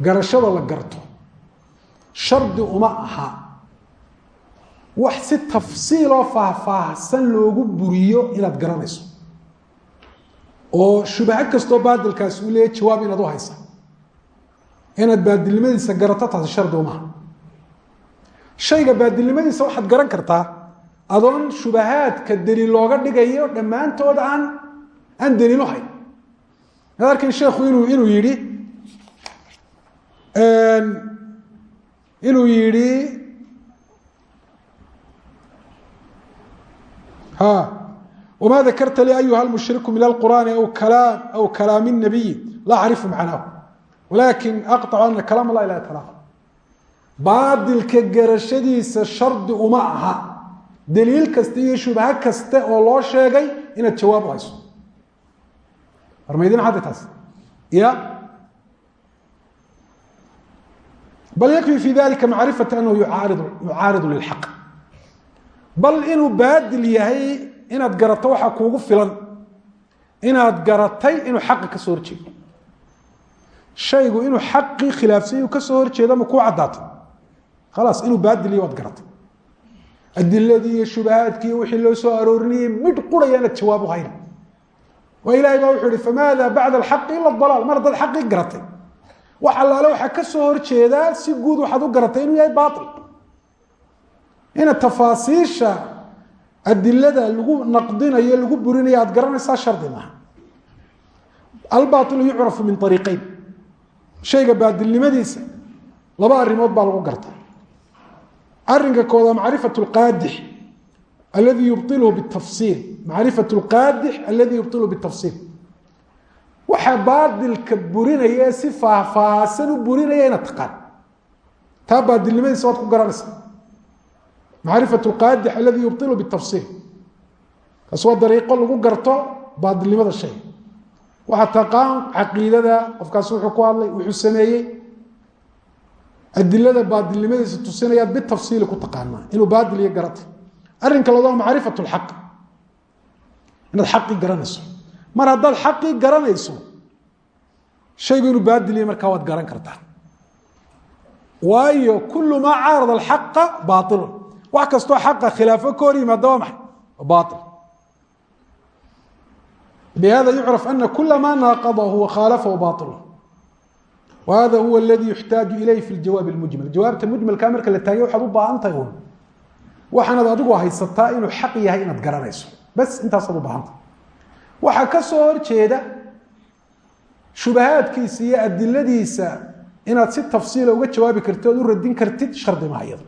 Garashada la garto. Shardi uma aha. Wax si tafsiiloo faahfaahsan loogu buriyo inaad garanayso. Oo shubaho kastoo baadilkaasi uu leeyahy jawaab inaad u haysa. Inaad baadilnimadiisa garato taasi shardi umaha shayga baadilnimadiisa waxaad garan kartaa adoon shubahaadka daliil looga dhigayo dhammaantood aan aan daliilu hayn ad arkin sheekhu inuu inuu yihi inuu yihi wma dakarta li ayuha lmushriku min alqur'aani aw kalaam aw kalaami nabiyi laa acrifu macnaahu walakin aqطcu ana kalaam allahi laa yatalaaqa baadilka garashadiisa shardi uma daliil kasta iyo shubha kaste oo loo sheegay inaad jawaab hayso warmaydin caddi taas. Ya bal yakfi fi dalika macrifata anahu yucaaridu lilxaq. Bal inuu baadil yahay inaad garato waxaa kuugu filan inaad garatay inuu xaqi ka soo horjeedo. Shaygu inuu xaqii khilaafsan yu ka soo horjeedo ma kuu caddaatay khalaas inuu baadil yahy waad garatay adiladii iyo shubahaadkii iyo wixii loo soo aroorinayay midh waa ilahay baa wuxuu ihi famaada bacda alxaqi ila dalaal. Mar haddaad xaqii garatay wax allaale waxaa ka soo horjeedaa si guud waxaad u garatay inuu yahay baail inaad tafaasiisha adilada lagu naqdinayo lagu burinayo aad garanaysaa shardi maaha. Albailu yucrafu min ariiqeyn shayga baadilnimadiisa laba arrimood baa lagu garta arinka kooda macrifat qaadix alladii yubiluhu bitafsiil macrifat lqaadix alladii yubطilhu bitafsiil waxaa baadilka burinaya ee si faahfaahsan u burinaya inaad taqaan taa baadilnimadiisa waad ku garanaysaa macrifat lqaadix alladii yubilu bitafsiil kaas waa dariiqo lagu garto baadilnimada shay waxaa taqaan caqiidada qofkaas wuxuu ku hadlay wuxuu sameeyey adilada baadilnimadiisa tusinayaad bitafsiili ku taqaanaa inuu baadil iyo garatay arrinka labaad waa macrifat lxaq inaad xaqii garanayso. Mar haddaad xaqii garanayso shaygu inuu baadil iyo markaa waad garan kartaa. Waayo kulu maa caarada alxaqa baailun wax kastoo xaqa khilaafo ka hor yimaada waa maxay? Baail bhada yucraf ana ma naaqadahu wakhaalafahu bailu wa hada huwa aladi yuxtaaju ilayh fi ljawaabi lmujmal jawaabta mujmalkaa marka la taagay waxaad u baahan tahay waxaanad adigu haysataa inuu xaq yahay inaad garanayso. Bas intaasaad u baahantahay waxaa ka soo horjeeda shubahaadkiisa iyo adiladiisa inaad si tafsiila uga jawaabi kartid ood u radin kartid shardi maayada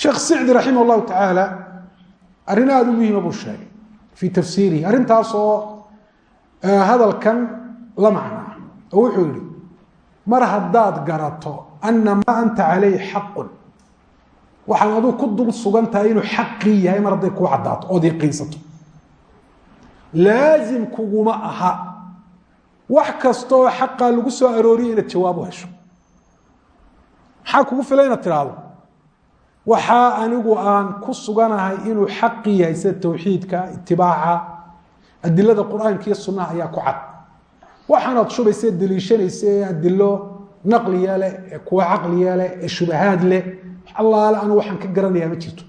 sheekh sicdi raximah llahu tacaala arrin aada u muhiima buu sheegay fii tafsiirihi arrintaas oo hadalkan la macnaa oo wuxuu yihi mar haddaad garato ana maa anta calayh xaqun waxaad aduu ku dul sugan tahay inuu xaqii yahay mar hadday kuu caddaato ood yaqiinsato laazim kuguma aha. Wax kastaoo xaqaa lagu soo arooriyay inaad jawaab u hesho. Maxaa kugu fila inaad tidhaahdo waxaa anigu aan ku suganahay inuu xaqi yahay sida towxiidka itibaaca adilada qur'aanka iyo sunnaha ayaa ku cad. Waxaanaad shubaysa deliishanaysa ee adilo naqliya leh ee kuwa caqliya leh ee shubahaad leh allaale anu waxaan ka garanayaa ma jirto.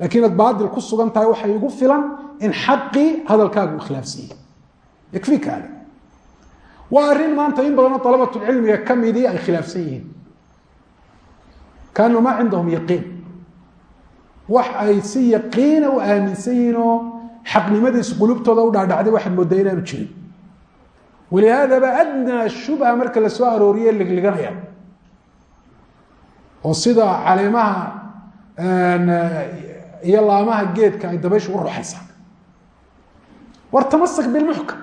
Laakiin inaad baadil ku sugan tahay waxay igu filan in xaqii hadalkaagu ikhlaafsiiye yakfiika hada waa arrin maanta in badanoo dalabatulcilmiga ka midii ay khilaafsan yihiin. Kaanuu maa cindahum yaqiin. Wax ay si yaqiina u aaminsan yihiin oo xaqnimadiisu qulubtooda u dhaadhacday waxaad moodaa inaanu jirin. Walihaadaba adnaa shubha marka la soo arooriye ligliganaya oo sida caleemaha iyo laamaha geedka ay dabayshu u ruxaysaa war tamasak bilmuxkam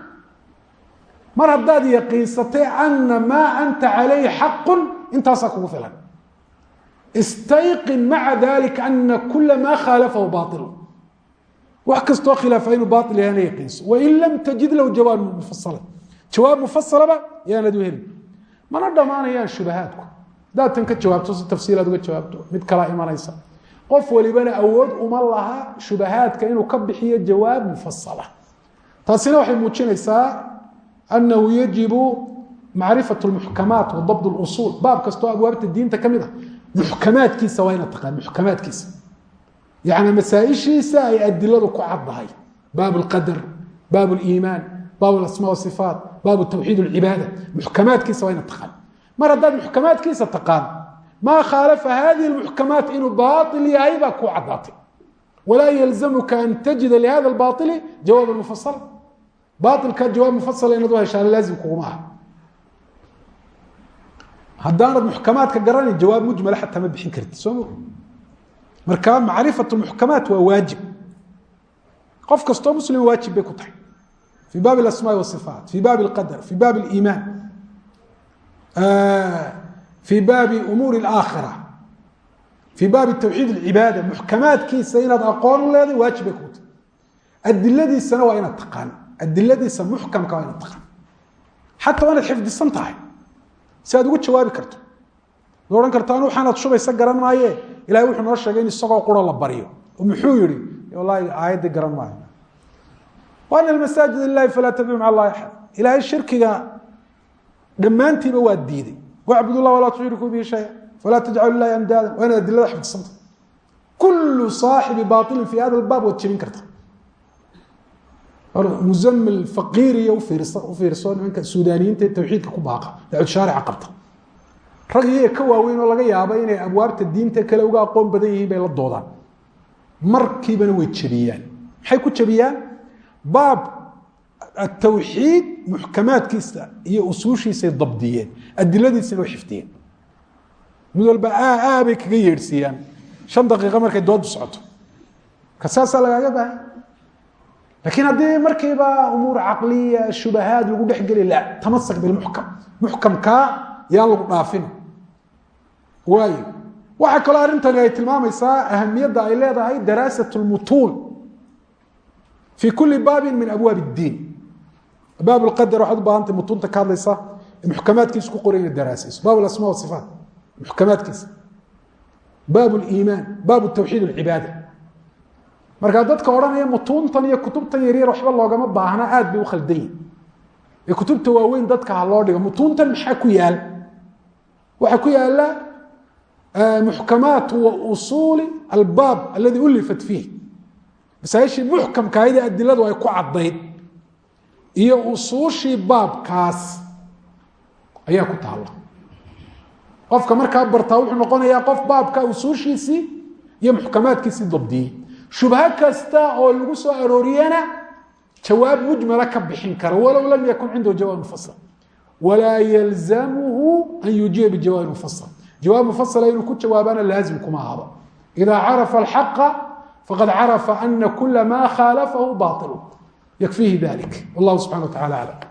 mar haddaad yaqiinsatay ana maa anta calayhi xaqun intaasaa kugu filan. Istayqin maca dalika ana kula maa khaalafahu bailu wax kastoo khilaafa inuu bail yahana yaqiinso. Wain lam tajid lahu jawaab mufasala jawaab mufasalaba yaanad u helin. Mana dhammaanayaan shubahaadku haddaad tan ka jawaabto si tafsiilaad uga jawaabto mid kalaa imanaysa. Qof walibana awood uma laha shubahaadka inuu ka bixiyo jawaab mufasala taasina waxay muujinaysaa anahu yajibu macrifat lmuxkamaat wa dabd lusuul baab kastoo abwaabta diinta ka mid a muxkamaadkiisa waa inaad taqaan muxkamaadkiisa. Yani masaaishiisa ay adiladu ku caddahay. Baab lqadar baab liimaan baab asma wasifaat baab tawxiid lcibaada muxkamaadkiisa waa inaad taqaan mar haddaad muxkamaadkiisa taqaan maa khaalafa hadihi lmuxkamaat inuu baail yahay? baa kuu caddaatay. Walaa yalzamuka an tajida lihada lbaili jawaaba mufasala baailkaa jawaab mufasala inaad u heshaan laazim kuguma aha. Haddaanad muxkamaadka garanayn jawaab mujmala xataa ma bixin karti soo marka macrifat muxkamaat waa waajib. Qof kastoo muslim waajib bay ku tahay. Fii baab asmaa wasifaat fii baab اlqadar fii baab اliimaan fii baabi umuuri اlaakhira fii baabi tawxiid اlcibaada muxkamaadkiisa inaad aqoon leeday waajib bay kugu tahay adiladiisana waa inaad taqaan adiladiisa muxkamka waa inaad taqaan xataa waa inaad xifdisan tahay si aad ugu jawaabi karto ma odhan karta anu waxaanaad shubaysa garan maaye ilahay wuxuu noo sheegay in isagoo qura la baryo oo muxuu yihi wallahi aayaddii garan maayo waana almasaajid lilahi falaa tadcu maca dhammaantiiba waa diiday. Wacbud llah walaa tushrikuu bihi shaya falaa tajcalu lilahi amdaada waa inaad adilada xifdisanta kullu saaxibi baailin fi hada albaab waad jebin karta muzammil faqiiriya ufiirsa u fiirso nimanka suudaaniyiinta tawxiidka ku baaqa dacud shaarica qabta. Rag ka waaweyn oo laga yaabo inay abwaabta diinta kale uga aqoon badan yihiin bay la doodaan. Markiibana way jebiyaan. Maxay ku jebiyaan? Baab atawxiid muxkamaadkiisa iyo usuushiisay dabdiyeen adiladiisana way xifdiyeen mid walba aa bay kaga yeedhsiiyaan shan daqiiqa markay doodu socoto ka saasaa lagaaga baahay lakiin haddii markiiba umuur caqliya shubahaad lagu dhexgeli la tamasak bilmuxkam muxkamkaa yaan lagu dhaafin waayo waxaa kaloo arrintani ay tilmaamaysaa ahamiyadda ay leedahay daraasat lmutuun fii kuli baabin min abwaab اdiin baab lqadar waxaad u baahantay mutuunta ka hadlaysa muxkamaadkiisa ku qoray ina daraasayso baab asma wasifaat muxkamaadkiisa. Baab liimaan baab tawxiid اlcibaada markaa dadka odhanaya mutuuntan iyo kutubtan yaryar waxba loogama baahna aad bay u khaldan yihiin ee kutubta waaweyn dadka ha loo dhigo mutuuntan maxaa ku yaal? Waxaa ku yaalla muxkamaat wa usuuli albaab aladi ulifat fiih. Masaaishii muxkamkahayd ee adiladu ay ku caddayd iyo usuushii baabkaas ayaa ku taalla. Qofka markaa bartaa wuxuu noqonayaa qof baabka usuushiisii iyo muxkamaadkiisii dabdiyey shubho kasta oo lagu soo arooriyana jawaab mujmala ka bixin kara walow lam yakun cindahu jawaab mufasal walaa yalzamuhu an yujiiba bijawaab mufasal jawaab mufasala inuu ku jawaabana laazim kuma ahaba idaa carafa alxaqa faqad carafa ana kula ma khaalafahu baطilu yakfiihi dalik wallahu subxana wa tacala aclam